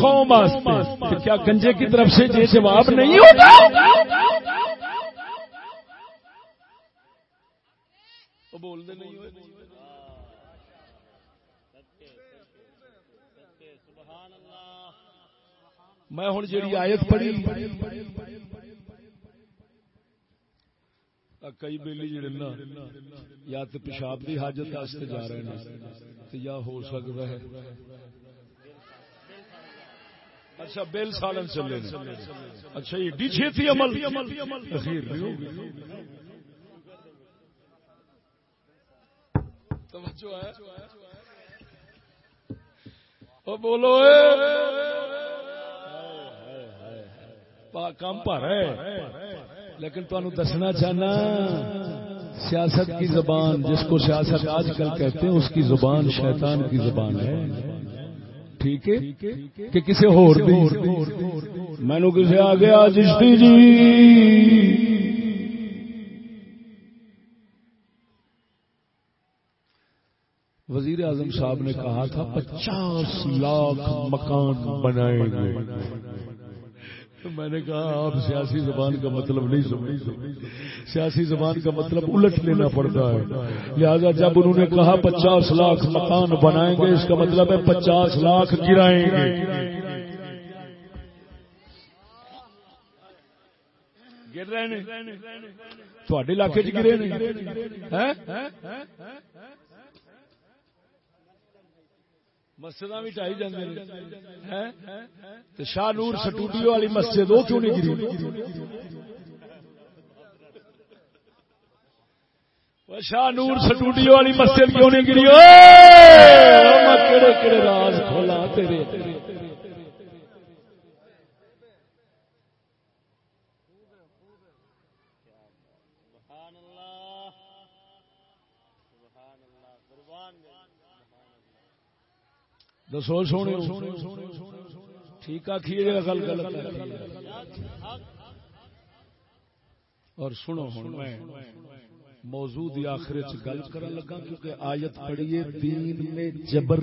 قوم واسطے کیا گنجے کی طرف سے یہ جواب نہیں ہوتا؟ بول دے نہیں میں ہوں جی آیت پڑھی۔ کئی بیلی جڑے نا یا تو پیشاب کی حاجت جا رہے ہیں یا ہو سکتا ہے۔ اچھا بل سالن چلے اچھا چھتی عمل۔ توجہ ہے۔ بولو کام پر ہے۔ لیکن تمہیں دسنا چاہنا، سیاست کی زبان، جس کو سیاست آج کل کہتے ہیں، اس کی زبان شیطان کی زبان ہے۔ ٹھیک ہے؟ کہ کسی ہو میں کسی آ گیا جشتی جی۔ وزیر اعظم صاحب نے کہا تھا، پچاس لاکھ مکان بنائیں گے۔ میں نے کہا، آپ سیاسی زبان کا مطلب نہیں سمجھ سیاسی زبان کا مطلب الٹ لینا پڑتا ہے۔ لہذا جب انہوں نے کہا پچاس لاکھ مکان بنائیں گے، اس کا مطلب ہے پچاس لاکھ گرائیں گے۔ گر رہے تھوڑے علاقے چ گرے مسجد بھی ٹائی جی شاہ نور سٹوڈیو والی مسجد وہ کیوں نہیں گری شاہ نور سٹوڈیو والی مسجد کیوں نہیں گری کہڑے کہڑے راز کھولا تیرے۔ دسو سونے ٹھیک آخیے گل غلط اور سنو ہوں میں موضوع دی آخر گل کر لگا کیونکہ آیت پڑھیے دین میں جبر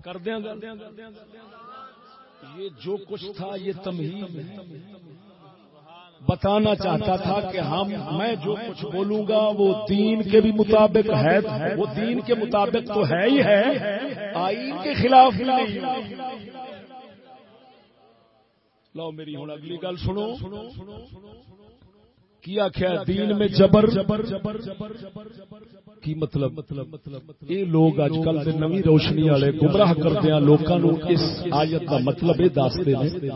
کر دیا یہ جو کچھ تھا یہ تمہید بتانا چاہتا تھا کہ ہم میں جو کچھ بولوں گا وہ دین کے بھی مطابق ہے۔ وہ دین کے مطابق تو ہے ہی ہے۔ آئین کے خلاف نہیں۔ لو میری ہوں، اگلی گل سنو۔ کیا کیا دین میں جبر؟ جبر جبر جبر جبر جبر کی مطلب؟ مطلب مطلب یہ لوگ اج کل نوی روشنی والے گمراہ کرتے ہیں لوگوں اس آیت کا مطلب یہ دستے ہیں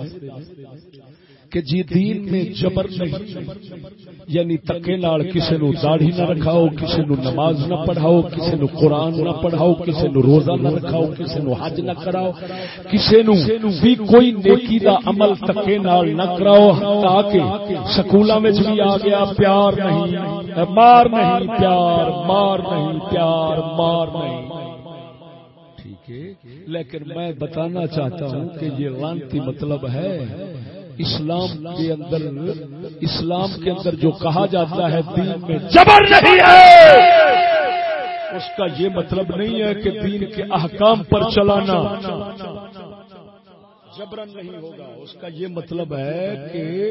کہ جی دین میں جبر نہیں یعنی تکے نال کسی نو داڑھی نہ رکھاؤ کسی نو نماز نہ پڑھاؤ کسی نو قرآن نہ پڑھاؤ کسی نو روزہ نہ رکھاؤ کسی نو حج نہ کراؤ کسی نو بھی کوئی نیکی دا عمل تکے نال نہ کراؤ، تاکہ سکولاں وچ بھی آ گیا، پیار نہیں مار نہیں، پیار، مار نہیں، پیار، مار نہیں۔ ٹھیک ہے؟ لیکن میں بتانا چاہتا ہوں کہ یہ لانتی مطلب ہے اسلام کے اندر اسلام کے اندر جو کہا جاتا ہے دین میں جبر نہیں ہے۔ اس کا یہ مطلب نہیں ہے کہ دین کے احکام پر چلانا۔ جبرن نہیں ہوگا۔ اس کا یہ مطلب ہے کہ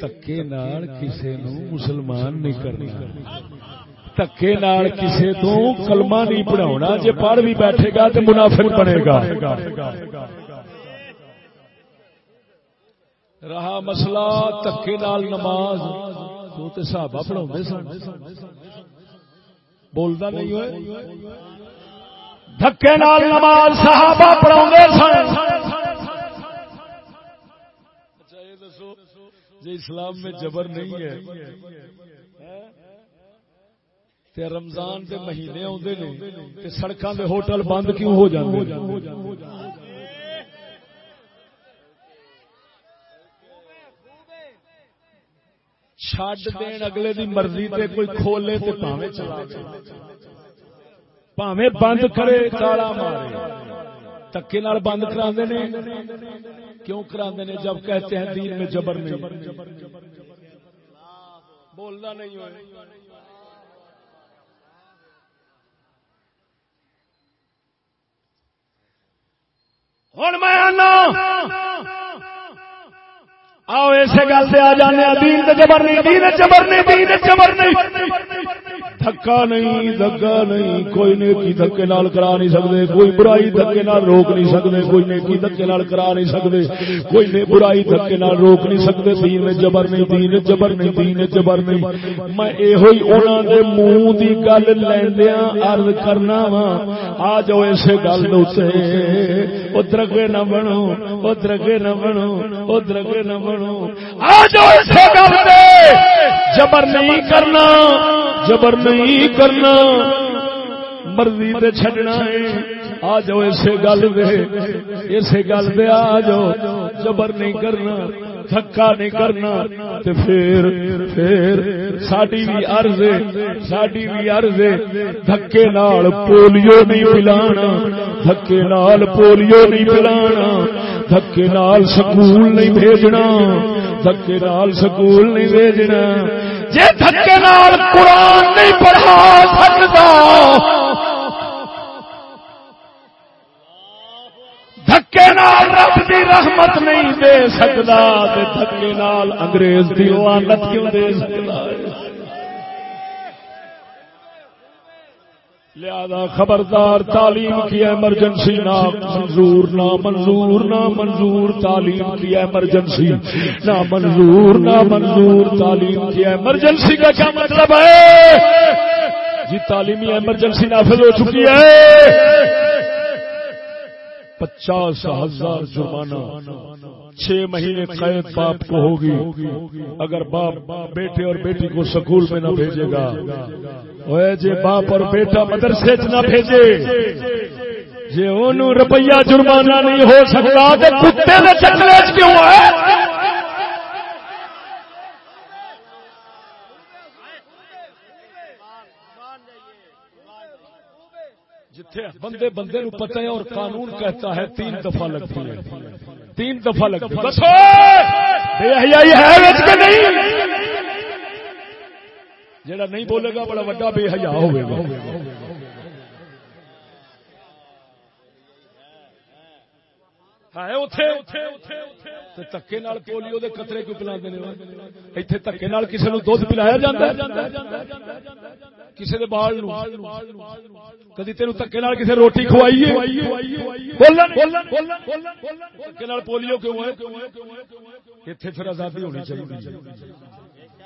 تکے نال کسی نو مسلمان نہیں کرنا۔ تکے نال کسی تو کلمہ نہیں پڑھاؤنا جی پڑھ بھی بیٹھے گا تو منافق بنے گا۔ رہا مسئلہ، تکے نال نماز۔ تو تے صحابہ پڑھاوندے سن۔ بولدا نہیں ہوئے۔ دھکے نال نماز صحابہ پڑھاوندے سن۔ اچھا یہ دسو جی اسلام میں جبر نہیں ہے۔ تے رمضان دے مہینے آندے نے، تے سڑکاں دے ہوٹل بند کیوں ہو جاندے؟ چھڈ دین اگلے دی مرضی تے کوئی کھولے تے پاویں چلا پاویں بند کرے، تالا مارے۔ تکے نال بند کراندے نے۔ کیوں کراندے نے؟ جب کہتے ہیں دین میں جبر نہیں۔ بولنا نہیں ہوئے۔ ہوں میں آؤ ایسے گل سے آ جانے دین جبر نہیں، دین جبر نہیں، دین جبر نہیں۔ دھکا نہیں دھکا نہیں، کوئی نیکی دھکے نال کرا نہیں سکتے کوئی برائی دھکے نال روک نہیں سکتے کوئی نیکی دھکے نال کرا نہیں سکتے کوئی برائی دھکے نال روک نہیں سکتے دین جبر نہیں، دین جبر نہیں، دین جبر نہیں۔ میں یہ انہوں دے منہ دی گل لیندیاں عرض کرنا وا۔ آ جاؤ اسے گل دوتے او درگے نہ بنو، او درگے نہ بنو، او درگے نہ بنو۔ آ جاؤ اسے گل دے۔ جبر نہیں کرنا۔ جبر نہیں کرنا، مرضی تے چھڈنا ہے۔ آ جاؤ اسے گل دے، اسے گل دے آ جاؤ۔ جبر نہیں کرنا، دھکا نہیں کرنا۔ تے پھر پھر ساڈی بھی عرض ہے، ساڈی بھی عرض ہے۔ دھکے نال پولیو نہیں پلانا، دھکے نال پولیو نہیں پلانا۔ دھکے نال سکول نہیں بھیجنا، دھکے نال سکول نہیں بھیجنا۔ جے دھکے نال قرآن نہیں پڑھا سکتا۔ دھکے نال رب دی رحمت نہیں دے سکتا دھکے نال انگریز دی لانت کیوں دے سکتا لہذا خبردار تعلیم کی ایمرجنسی نہ منظور نہ منظور نہ منظور، تعلیم کی ایمرجنسی نہ منظور نہ منظور، تعلیم کی ایمرجنسی کا کیا مطلب ہے؟ جی تعلیمی ایمرجنسی نافذ ہو چکی ہے۔ پچاس ہزار جرمانہ، چھ مہینے قید باپ کو ہوگی۔ اگر باپ بیٹے اور بیٹی کو سکول میں نہ بھیجے گا۔ جی باپ اور بیٹا مدرسے نہ بھیجے۔ جی ان روپیہ جرمانہ نہیں ہو سکتا۔ کتے چکلے کیوں ہے؟ بندے بندے نو پتہ ہے اور قانون کہتا ہے، تین دفعہ لگتی ہے۔ تین دفعہ لگتی ہے۔ جڑا نہیں؟ بولے گا، بڑا وڈا بے حیا ہوئے گا۔ پولیو کے قطرے کیوں پلا اتنے دکے کسی نے دھد پلایا کسی دے بال کدی تین تکے نال کسی روٹی کھوائی ہے تکے نال پولیو کیوں اتنے پھر آزادی ہونی چاہیے۔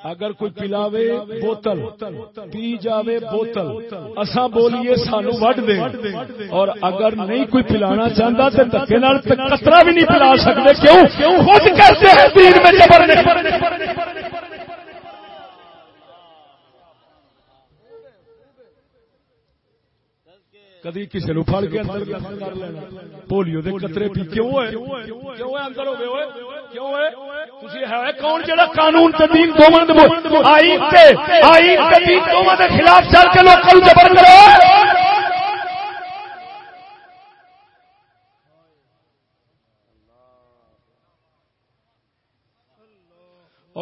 اگر کوئی پلاوے بوتل، پی جاوے بوتل اسا بولیے سانو وڈ دے اور اگر نہیں کوئی پلانا چاہندا چاہتا تو دکے کترا بھی نہیں پلا سکتے کیوں؟ خود کرتے ہیں دین میں جبر نہیں۔ کدی کسی نو پھڑ کے اندر کر لینا۔ پولیو دے قطرے پی کیوں ہے کیوں ہے اندر ہوے ہوئے؟ کیوں ہے تسی ہے کون جڑا قانون تے دین دوواں دے آئین تے آئین تے دین دوواں دے خلاف چل کے لوکاں نو جبر کرو۔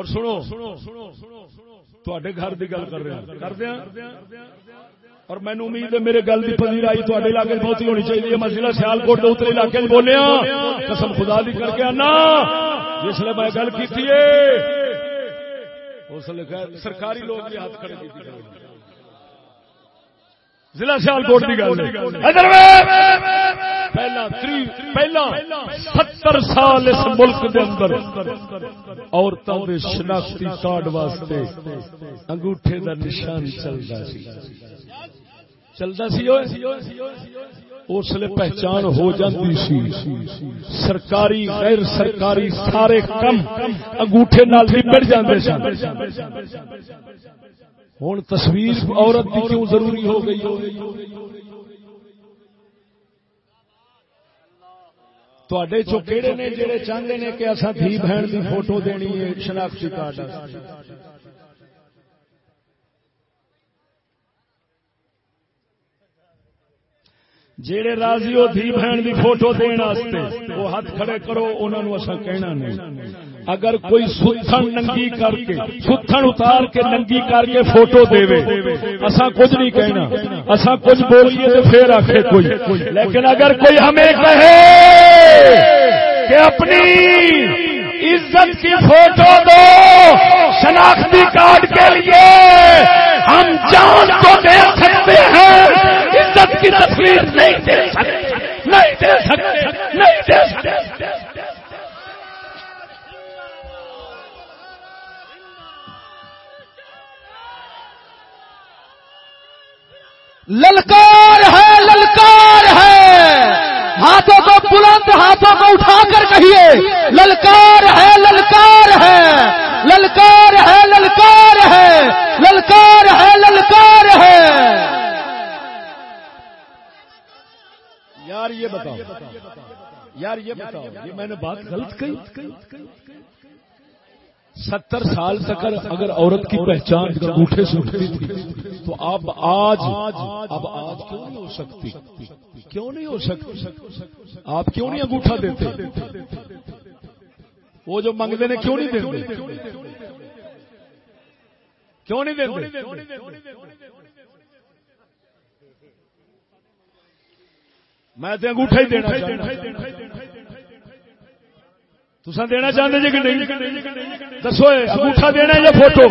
اور سنو سنو گھر کی گل کر رہے ہاں۔ کر دیا ہاں؟ اور مینو امید ہے میرے گل کی پذیر آئی تے علاقے بہت ہی ہونی چاہیے۔ میں ضلع سیال کوٹ اترے علاقے بولیا ہاں، قسم خدا دی کر کے آنا۔ جس میں گل کی اس لیے سرکاری لوگ بھی ہاتھ کھڑے ضلع سیال کوٹ کی گل پہلا پہلا ستر سال اس ملک دے اندر عورتوں کے شناختی کارڈ واسطے انگوٹھے دا نشان چلتا سی۔ چلتا سی اس لیے پہچان ہو جاتی سی۔ سرکاری، غیر سرکاری سارے کم انگوٹھے نال نبڑ جاندے سن۔ ہوں تصویر عورت کی کیوں ضروری ہو گئی؟ تے چو کہڑے نے جڑے چاہتے ہیں کہ اصا دھی بہن کی فوٹو دینی ہے شناختی کارڈ جیڑے راضی ہو دھی بہن دی فوٹو دین واسطے وہ ہاتھ کھڑے کرو انہوں نے اسا کہنا نہیں اگر کوئی ستھن ننگی کر کے، ستھن اتار کے ننگی کر کے فوٹو دے اسا کچھ نہیں کہنا۔ اسا کچھ بولیے تو پھر آخے کوئی۔ لیکن اگر کوئی ہمیں کہے کہ اپنی عزت کی فوٹو دو شناختی کارڈ کے لیے، ہم جان تو دے سکتے ہیں، عزت کی تصویر نہیں دے سکتے، نہیں دے سکتے، نہیں دے سکتے۔ للکار ہے للکار ہے۔ ہاتھوں کو بلند ہاتھوں کو اٹھا کر کہیے، للکار ہے للکار ہے۔ للکار ہے للکار ہے۔ للکار ہے للکار ہے۔ یار یہ بتاؤ، یار یہ بتاؤ، یہ میں نے بات غلط کہی؟ ستر سال تک اگر عورت کی پہچان انگوٹھے سے اٹھتی تھی، تو اب آج اب آج کیوں نہیں ہو سکتی؟ کیوں نہیں ہو سکتی؟ آپ کیوں نہیں انگوٹھا دیتے؟ وہ جو منگتے نے کیوں نہیں دیتے؟ کیوں نہیں دیتے؟ میں انگوٹھا ہی دینا تسا دینا چاہتے جی کہ نہیں دسو انگوٹھا دینا یا فوٹو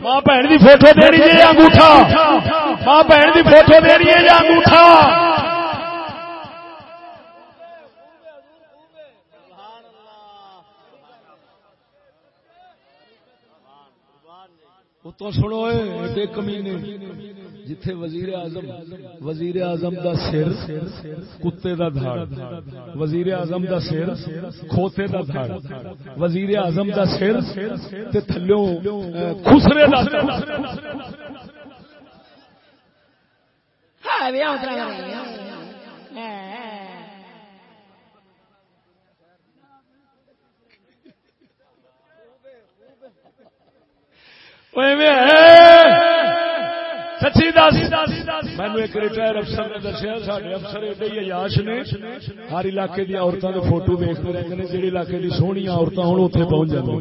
ماں بہن کی فوٹو دینی ہے یا انگوٹھا ماں بہن کی فوٹو دینی ہے یا انگوٹھا تو سنو ایک کمینے جتھے وزیر اعظم وزیر اعظم دا سر کتے دا دھاڑ۔ وزیر اعظم دا سر کھوتے دا دھاڑ۔ وزیر اعظم دا سر تے تھلوں خسرے دا ہاں سچی دس۔ مینو ایک ریٹائر افسر نے دسیا سارے افسر ایڈے ہی اجاش نے۔ ہر علاقے دیا عورتوں کے فوٹو ویکتے رہتے ہیں جہی علاقے کی سونی عورتیں ہوں اتنے پہنچ جاتی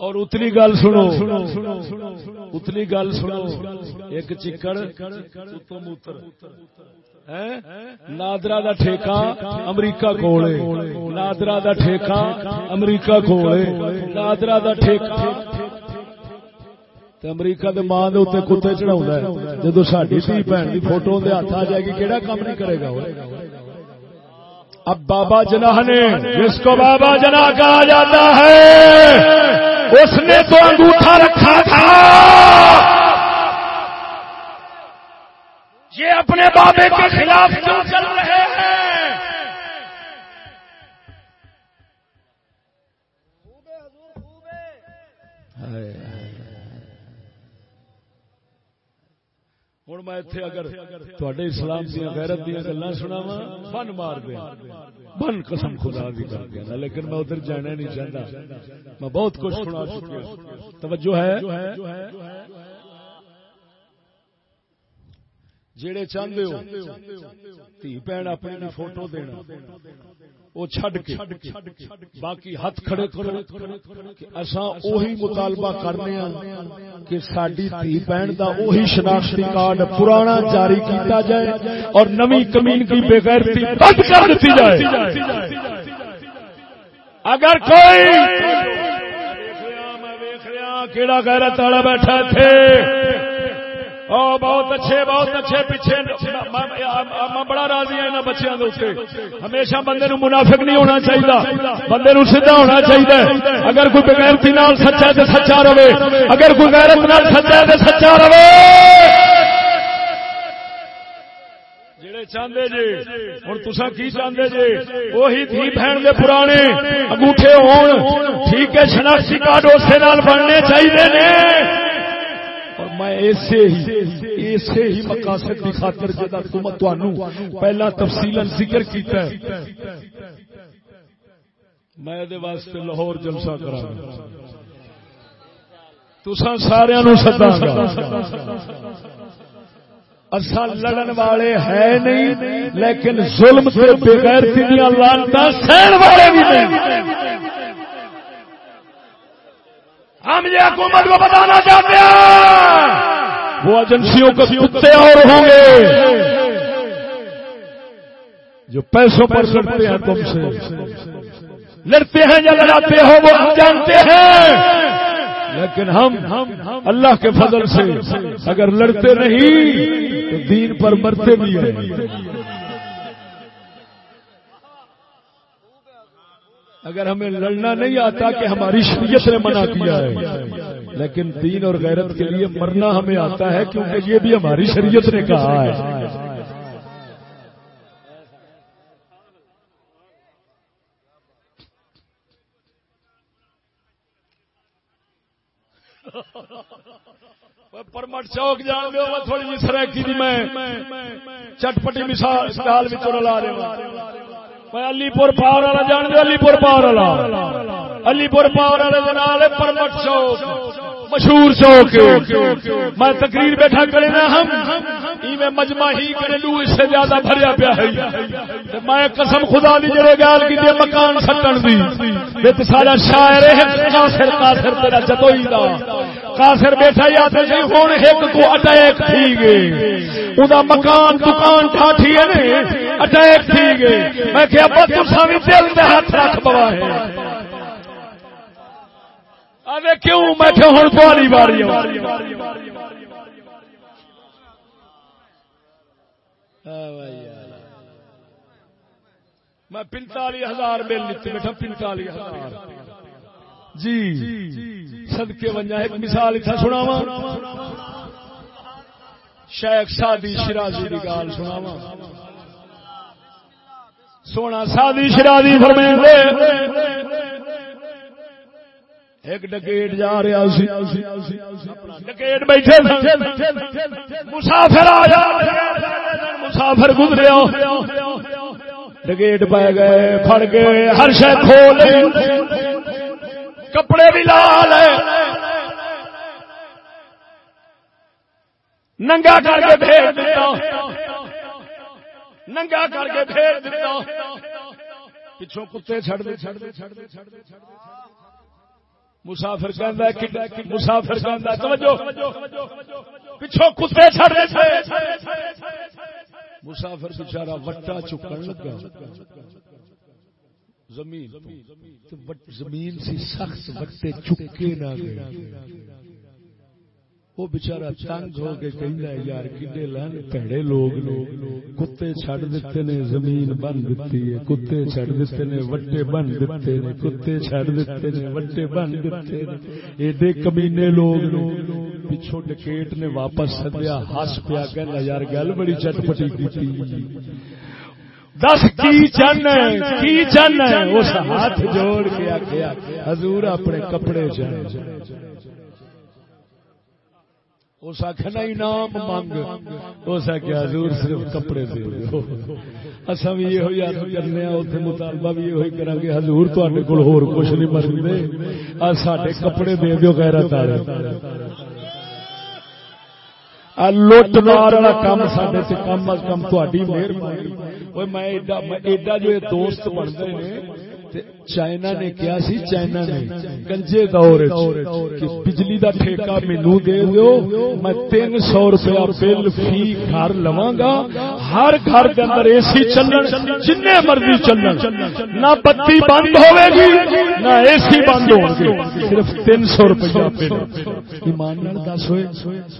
اور اتنی گل سنو۔ اتنی گل سنو۔ ایک چکڑ موتر۔ نادرا دا ٹھیکا امریکہ کول نادرا دا ٹھیکا امریکہ کول نادرا دا ٹھیکا امریکہ دے ماں دے اتنے کتے چڑھا ہے۔ جدو ساری دھی بھن کی فوٹو دے ہاتھ آ جائے گی کہڑا کام نہیں کرے گا اب بابا جناح نے، جس کو بابا جناح کہا جاتا ہے، اس نے تو انگوٹھا رکھا تھا۔ یہ اپنے بابے کے خلاف کیوں چل ہوں میں اتنے اگر تے اسلام دیا غیرت دیا گلا سنا بن مار دیا بن قسم خدا دی کر دیا لیکن میں ادھر جانا نہیں چاہتا میں بہت کچھ سنا چکا توجہ ہے جڑے چاہتے ہو تھی بھن اپنی فوٹو دینا وہ چھڈ کے باقی ہاتھ کھڑے اساں اوہی مطالبہ کرنے ہاں کہ ساری دھی بہن دا اوہی شناختی کارڈ پرانا جاری کیتا جائے اور نوی کمین کی بغیرتی بند کر دیتی جائے۔ اگر کوئی میں دیکھ رہا کیڑا غیرت والا بیٹھا تھے او بہت اچھے بہت اچھے پیچھے میں بڑا راضی ہوں بچوں کے ہمیشہ بندے نو منافق نہیں ہونا چاہیے بندے نو سیدھا ہونا چاہیے اگر کوئی بغیرتی نال سچا ہے تو سچا رہے اگر کوئی غیرت نال سچا ہے تو سچا رہے چاہتے جی ہوں تسا کی چاہتے جی وہی تھی بہن کے پرانے انگوٹھے ہون ٹھیک ہے شناختی کارڈ اسے بننے چاہیے میں ایسے ہی ایسے ہی مقاصد کی خاطر جدا تمہیں پہلا تفصیل ذکر کیتا ہے۔ میں دے واسطے لاہور جلسہ کرا تسا سارا سدا اصا لڑن والے ہے نہیں، لیکن ظلم سے بغیر لانتا سہن والے بھی نہیں۔ ہم یہ حکومت کو بتانا چاہتے ہیں۔ وہ ایجنسیوں کو کتے اور ہوں گے۔ جو پیسوں پر لڑتے ہیں تم سے۔ لڑتے ہیں یا لڑاتے ہو وہ ہم جانتے ہیں۔ لیکن ہم اللہ کے فضل سے اگر لڑتے نہیں تو دین پر مرتے بھی ہیں۔ اگر ہمیں لڑنا نہیں آتا کہ ہماری شریعت نے منع کیا ہے، لیکن دین اور غیرت کے لیے مرنا ہمیں آتا ہے کیونکہ یہ بھی ہماری شریعت نے کہا ہے۔ پرمٹ چوک جان دو تھوڑی جی سرکی میں چٹپٹی مثال لا رہا علی پور پار والا جان دے علی پور پار والا علی پور پاور والے نال پرمٹ چوک مشہور چوک میں تقریر بیٹھا کرے نا ہم میں مجمع ہی کرے لو اس سے زیادہ بھریا پیا ہے میں قسم خدا دی جڑے گال کی دے مکان سٹن دی تے سارا شاعر ہے کافر کافر تیرا جتوئی دا کافر بیٹھا یا تے سی ہن ایک کو اٹیک تھی گئے اوندا مکان دکان ٹھاٹھی ہے نے اٹیک تھی گئے۔ میں کہ ابا، تساں وی دل تے ہاتھ رکھ بوا ہے۔ کیوں؟ میں کہ ہوں تاری باری میں پنتالی ہزار بل لیتے بیٹھا پنتالی ہزار۔ جی۔ سدکے ونجا، ایک مثال اتنا سنا شیخ سادی شرازی کی گال سنا سونا سادی شرازی فرمائیں ایک ڈکیٹ جا رہا سی۔ ڈکیٹ بیٹھے مسافر آ جا۔ مسافر گزرے ڈکیٹ پہ گئے۔ پڑ گئے ہر شہ کھول کپڑے بھی لال ننگا کر کے بھیج دیتا۔ ننگا کر کے بھیج دیتا پچھوں کتے چھڑ دے چھڑ دے چھڑ دے چھڑ دے چھڑ دے مسافر کہندا ہے مسافر پچھو کتے چھڑ دے مسافر بچارا وٹا چکن لگا۔ زمین زمین سی سخت وٹے چکے نہ گئے۔ وہ بچارا تنگ ہو کے کہندا یار، کڈے لن پیڑے لوگ لوگ کتے چھڑ دیتے نے، زمین بن دتی ہے۔ کتے چھڑ دیتے نے، وٹے بن دیتے نے۔ کتے چھڑ دیتے نے، وٹے بن دیتے نے۔ ایڈے کمینے لوگ پچھو ڈکیٹ نے واپس سدیا۔ ہس پیا کہندا، یار، گل بڑی چٹپٹی کیتی جی۔ دس کی چن کی چن اس ہاتھ جوڑ کے آخیا حضور اپنے کپڑے چاہے اس آخنا انعام منگ۔ اس آخیا حضور صرف کپڑے دے دو اصا بھی یہ یاد کرنے اتنے مطالبہ بھی یہ کریں گے، حضور تے کول ہور کچھ نہیں مرتے سڈے کپڑے دے دو غیرت تارے لٹ مار والا کام سڈے سے کم از کم تاری مہربانی۔ میں ایڈا جو دوست بنتے ہیں چائنا نے کیا سی؟ چائنا نے۔ گنجے دور بجلی دا ٹھیکہ مینو دے دو میں تین سو روپیہ بل فی گھر لوا گا ہر گھر کے اندر اے سی چلن جن مرضی چلن۔ نہ بتی بند ہوے گی نہ اے سی بند ہو صرف تین سو روپیہ بل۔ ایمان دس ہوئے،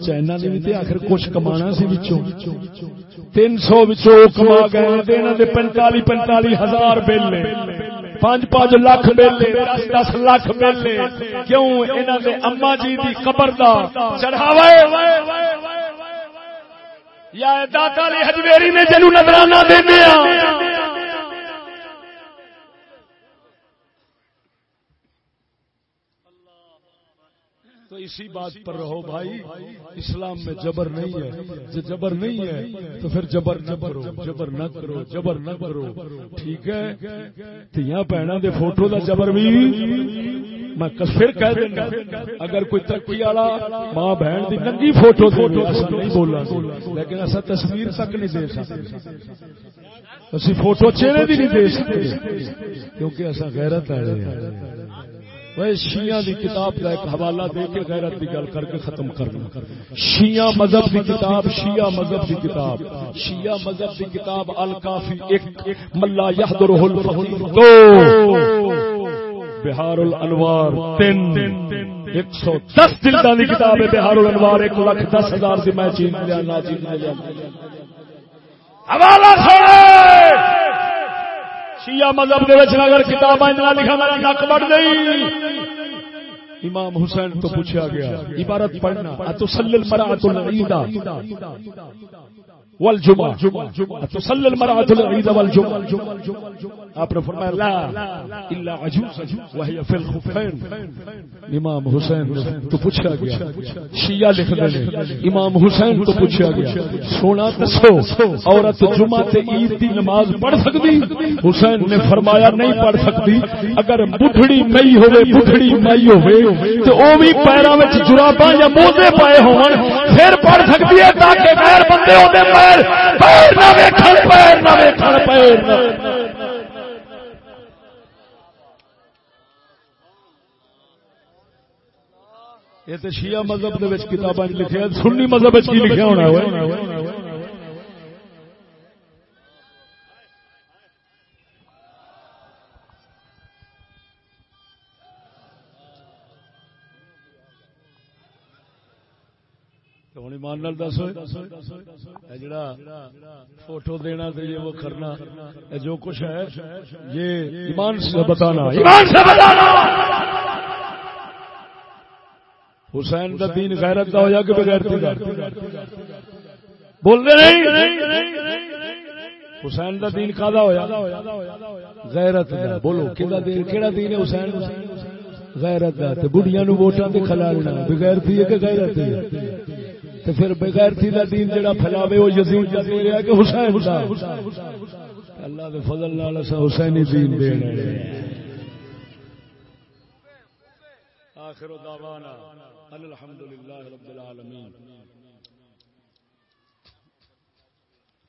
چائنا نے بھی آخر کچھ کما سی بچوں تین سو کما گئے پینتالی پینتالی ہزار بل پانچ پانچ لاکھ میلے، دس دس لاکھ میلے۔ کیوں؟ انہوں نے اما جی کی قبر دا چڑھاوا یا داتا علی حجویری نے جنو نظرانہ دیا تو اسی بات پر رہو بھائی اسلام میں جبر نہیں ہے۔ جو جبر نہیں ہے تو پھر جبر نہ کرو جبر نہ کرو جبر نہ کرو۔ ٹھیک ہے؟ تیاں پہنا دے فوٹو دا جبر بھی۔ میں پھر کہہ دینا اگر کوئی ترقی والا ماں بہن دی ننگی فوٹو فوٹو نہیں بولا لیکن ایسا تصویر تک نہیں دے سکتے۔ اسی فوٹو چہرے بھی نہیں دے سکتے کیونکہ ایسا غیرت ہے شیعہ دی کتاب کا ایک حوالہ دے کے غیرت کی گل کر کے ختم کرنا۔ شیعہ مذہب دی کتاب، شیعہ مذہب دی کتاب۔ شیعہ مذہب دی کتاب الکافی ایک، ملا یحضرہ الفقیر دو۔ بہار الانوار تین۔ ایک سو دس جلدہ دی کتاب ہے بہار الانوار، ایک لاکھ دس ہزار دی میں چین لیا نا چین لیا حوالہ سوڑے شیعہ مذہب دے وچ اگر کتاباں اتنا لکھا میرا نک بڑھ گئی۔ امام حسین تو پوچھا گیا، عبارت پڑھنا اتسلل المرأۃ العیدہ؟ والجمعہ. تصلی المرأة العید والجمعہ آپ نے فرمایا لا الا عجوز وهي في الخفين. امام حسین تو پوچھا گیا۔ شیعہ لکھ دے امام حسین تو پوچھا گیا۔ سونا دسو عورت جمعہ تے عید دی نماز پڑھ سکتی؟ حسین نے فرمایا نہیں پڑھ سکتی۔ اگر بڈھڑی مئی ہوے بڈھڑی مئی ہوے تے او بھی پیراں وچ جراباں یا موزے پائے ہون پھر پڑھ سکتی ہے تاکہ غیر بندے اودے پیر پیر پیر نہ ویکھن، پیر نہ ویکھن، پیر نہ یہ تو شیعہ مذہب دے وچ کتاباں لکھیا سنی مذہب وچ کی لکھیا ہونا ہے ہوں ایمان دس جڑا فوٹو دینا یہ وہ کرنا جو کچھ ہے، یہ ایمان سے بتانا۔ ایمان سے بتانا۔ حسین کا دین غیرت کا ہو جا کے بغیر بول رہے نہیں۔ حسین کا دین کا ہوا غیرت بولو کہڑا دین ہے حسین؟ غیرت بڑھیا نو ووٹاں تے کھلالنا۔ بغیر تھی کہ غیرت تو پھر بغیر تھی دا دین جڑا پھیلاوے وہ یزید جزیر ہے کہ حسین دا۔ اللہ دے فضل نال اسا حسینی دین دے دین آخر دعوانا الحمدللہ رب العالمین۔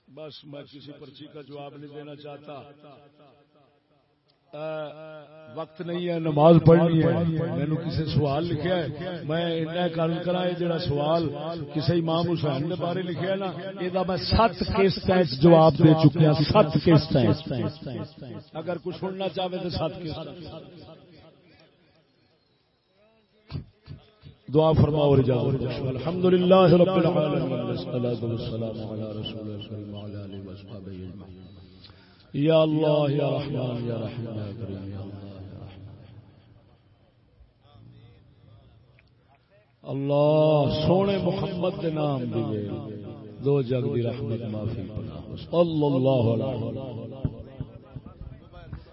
بس میں کسی پرچی کا جواب نہیں دینا چاہتا۔ وقت نہیں ہے، نماز پڑھنی ہے۔ میں نے کسی سوال لکھا ہے؟ میں اتنا کارن کرا یہ جڑا سوال کسی امام حسین کے بارے لکھا ہے نا، یہ میں سات کیس جواب دے چکے سات کیس اگر کچھ سننا چاہے تو سات کیس۔ دعا فرما اور اجازت الحمدللہ رب العالمین والصلاة والسلام علی رسول اللہ وعلى آلہ وصحبہ اجمعین۔ یا اللہ، یا رحمان، یا رحیم، یا کریم، یا اللہ سونے محمد کے نام دیے دو جگ دی رحمت، معافی اللہ علیہ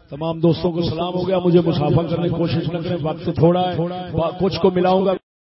تمام دوستوں کو سلام ہو گیا۔ مجھے مسافر کرنے کی کوشش نہ کریں، وقت تھوڑا ہے۔ کچھ کو ملاؤں گا۔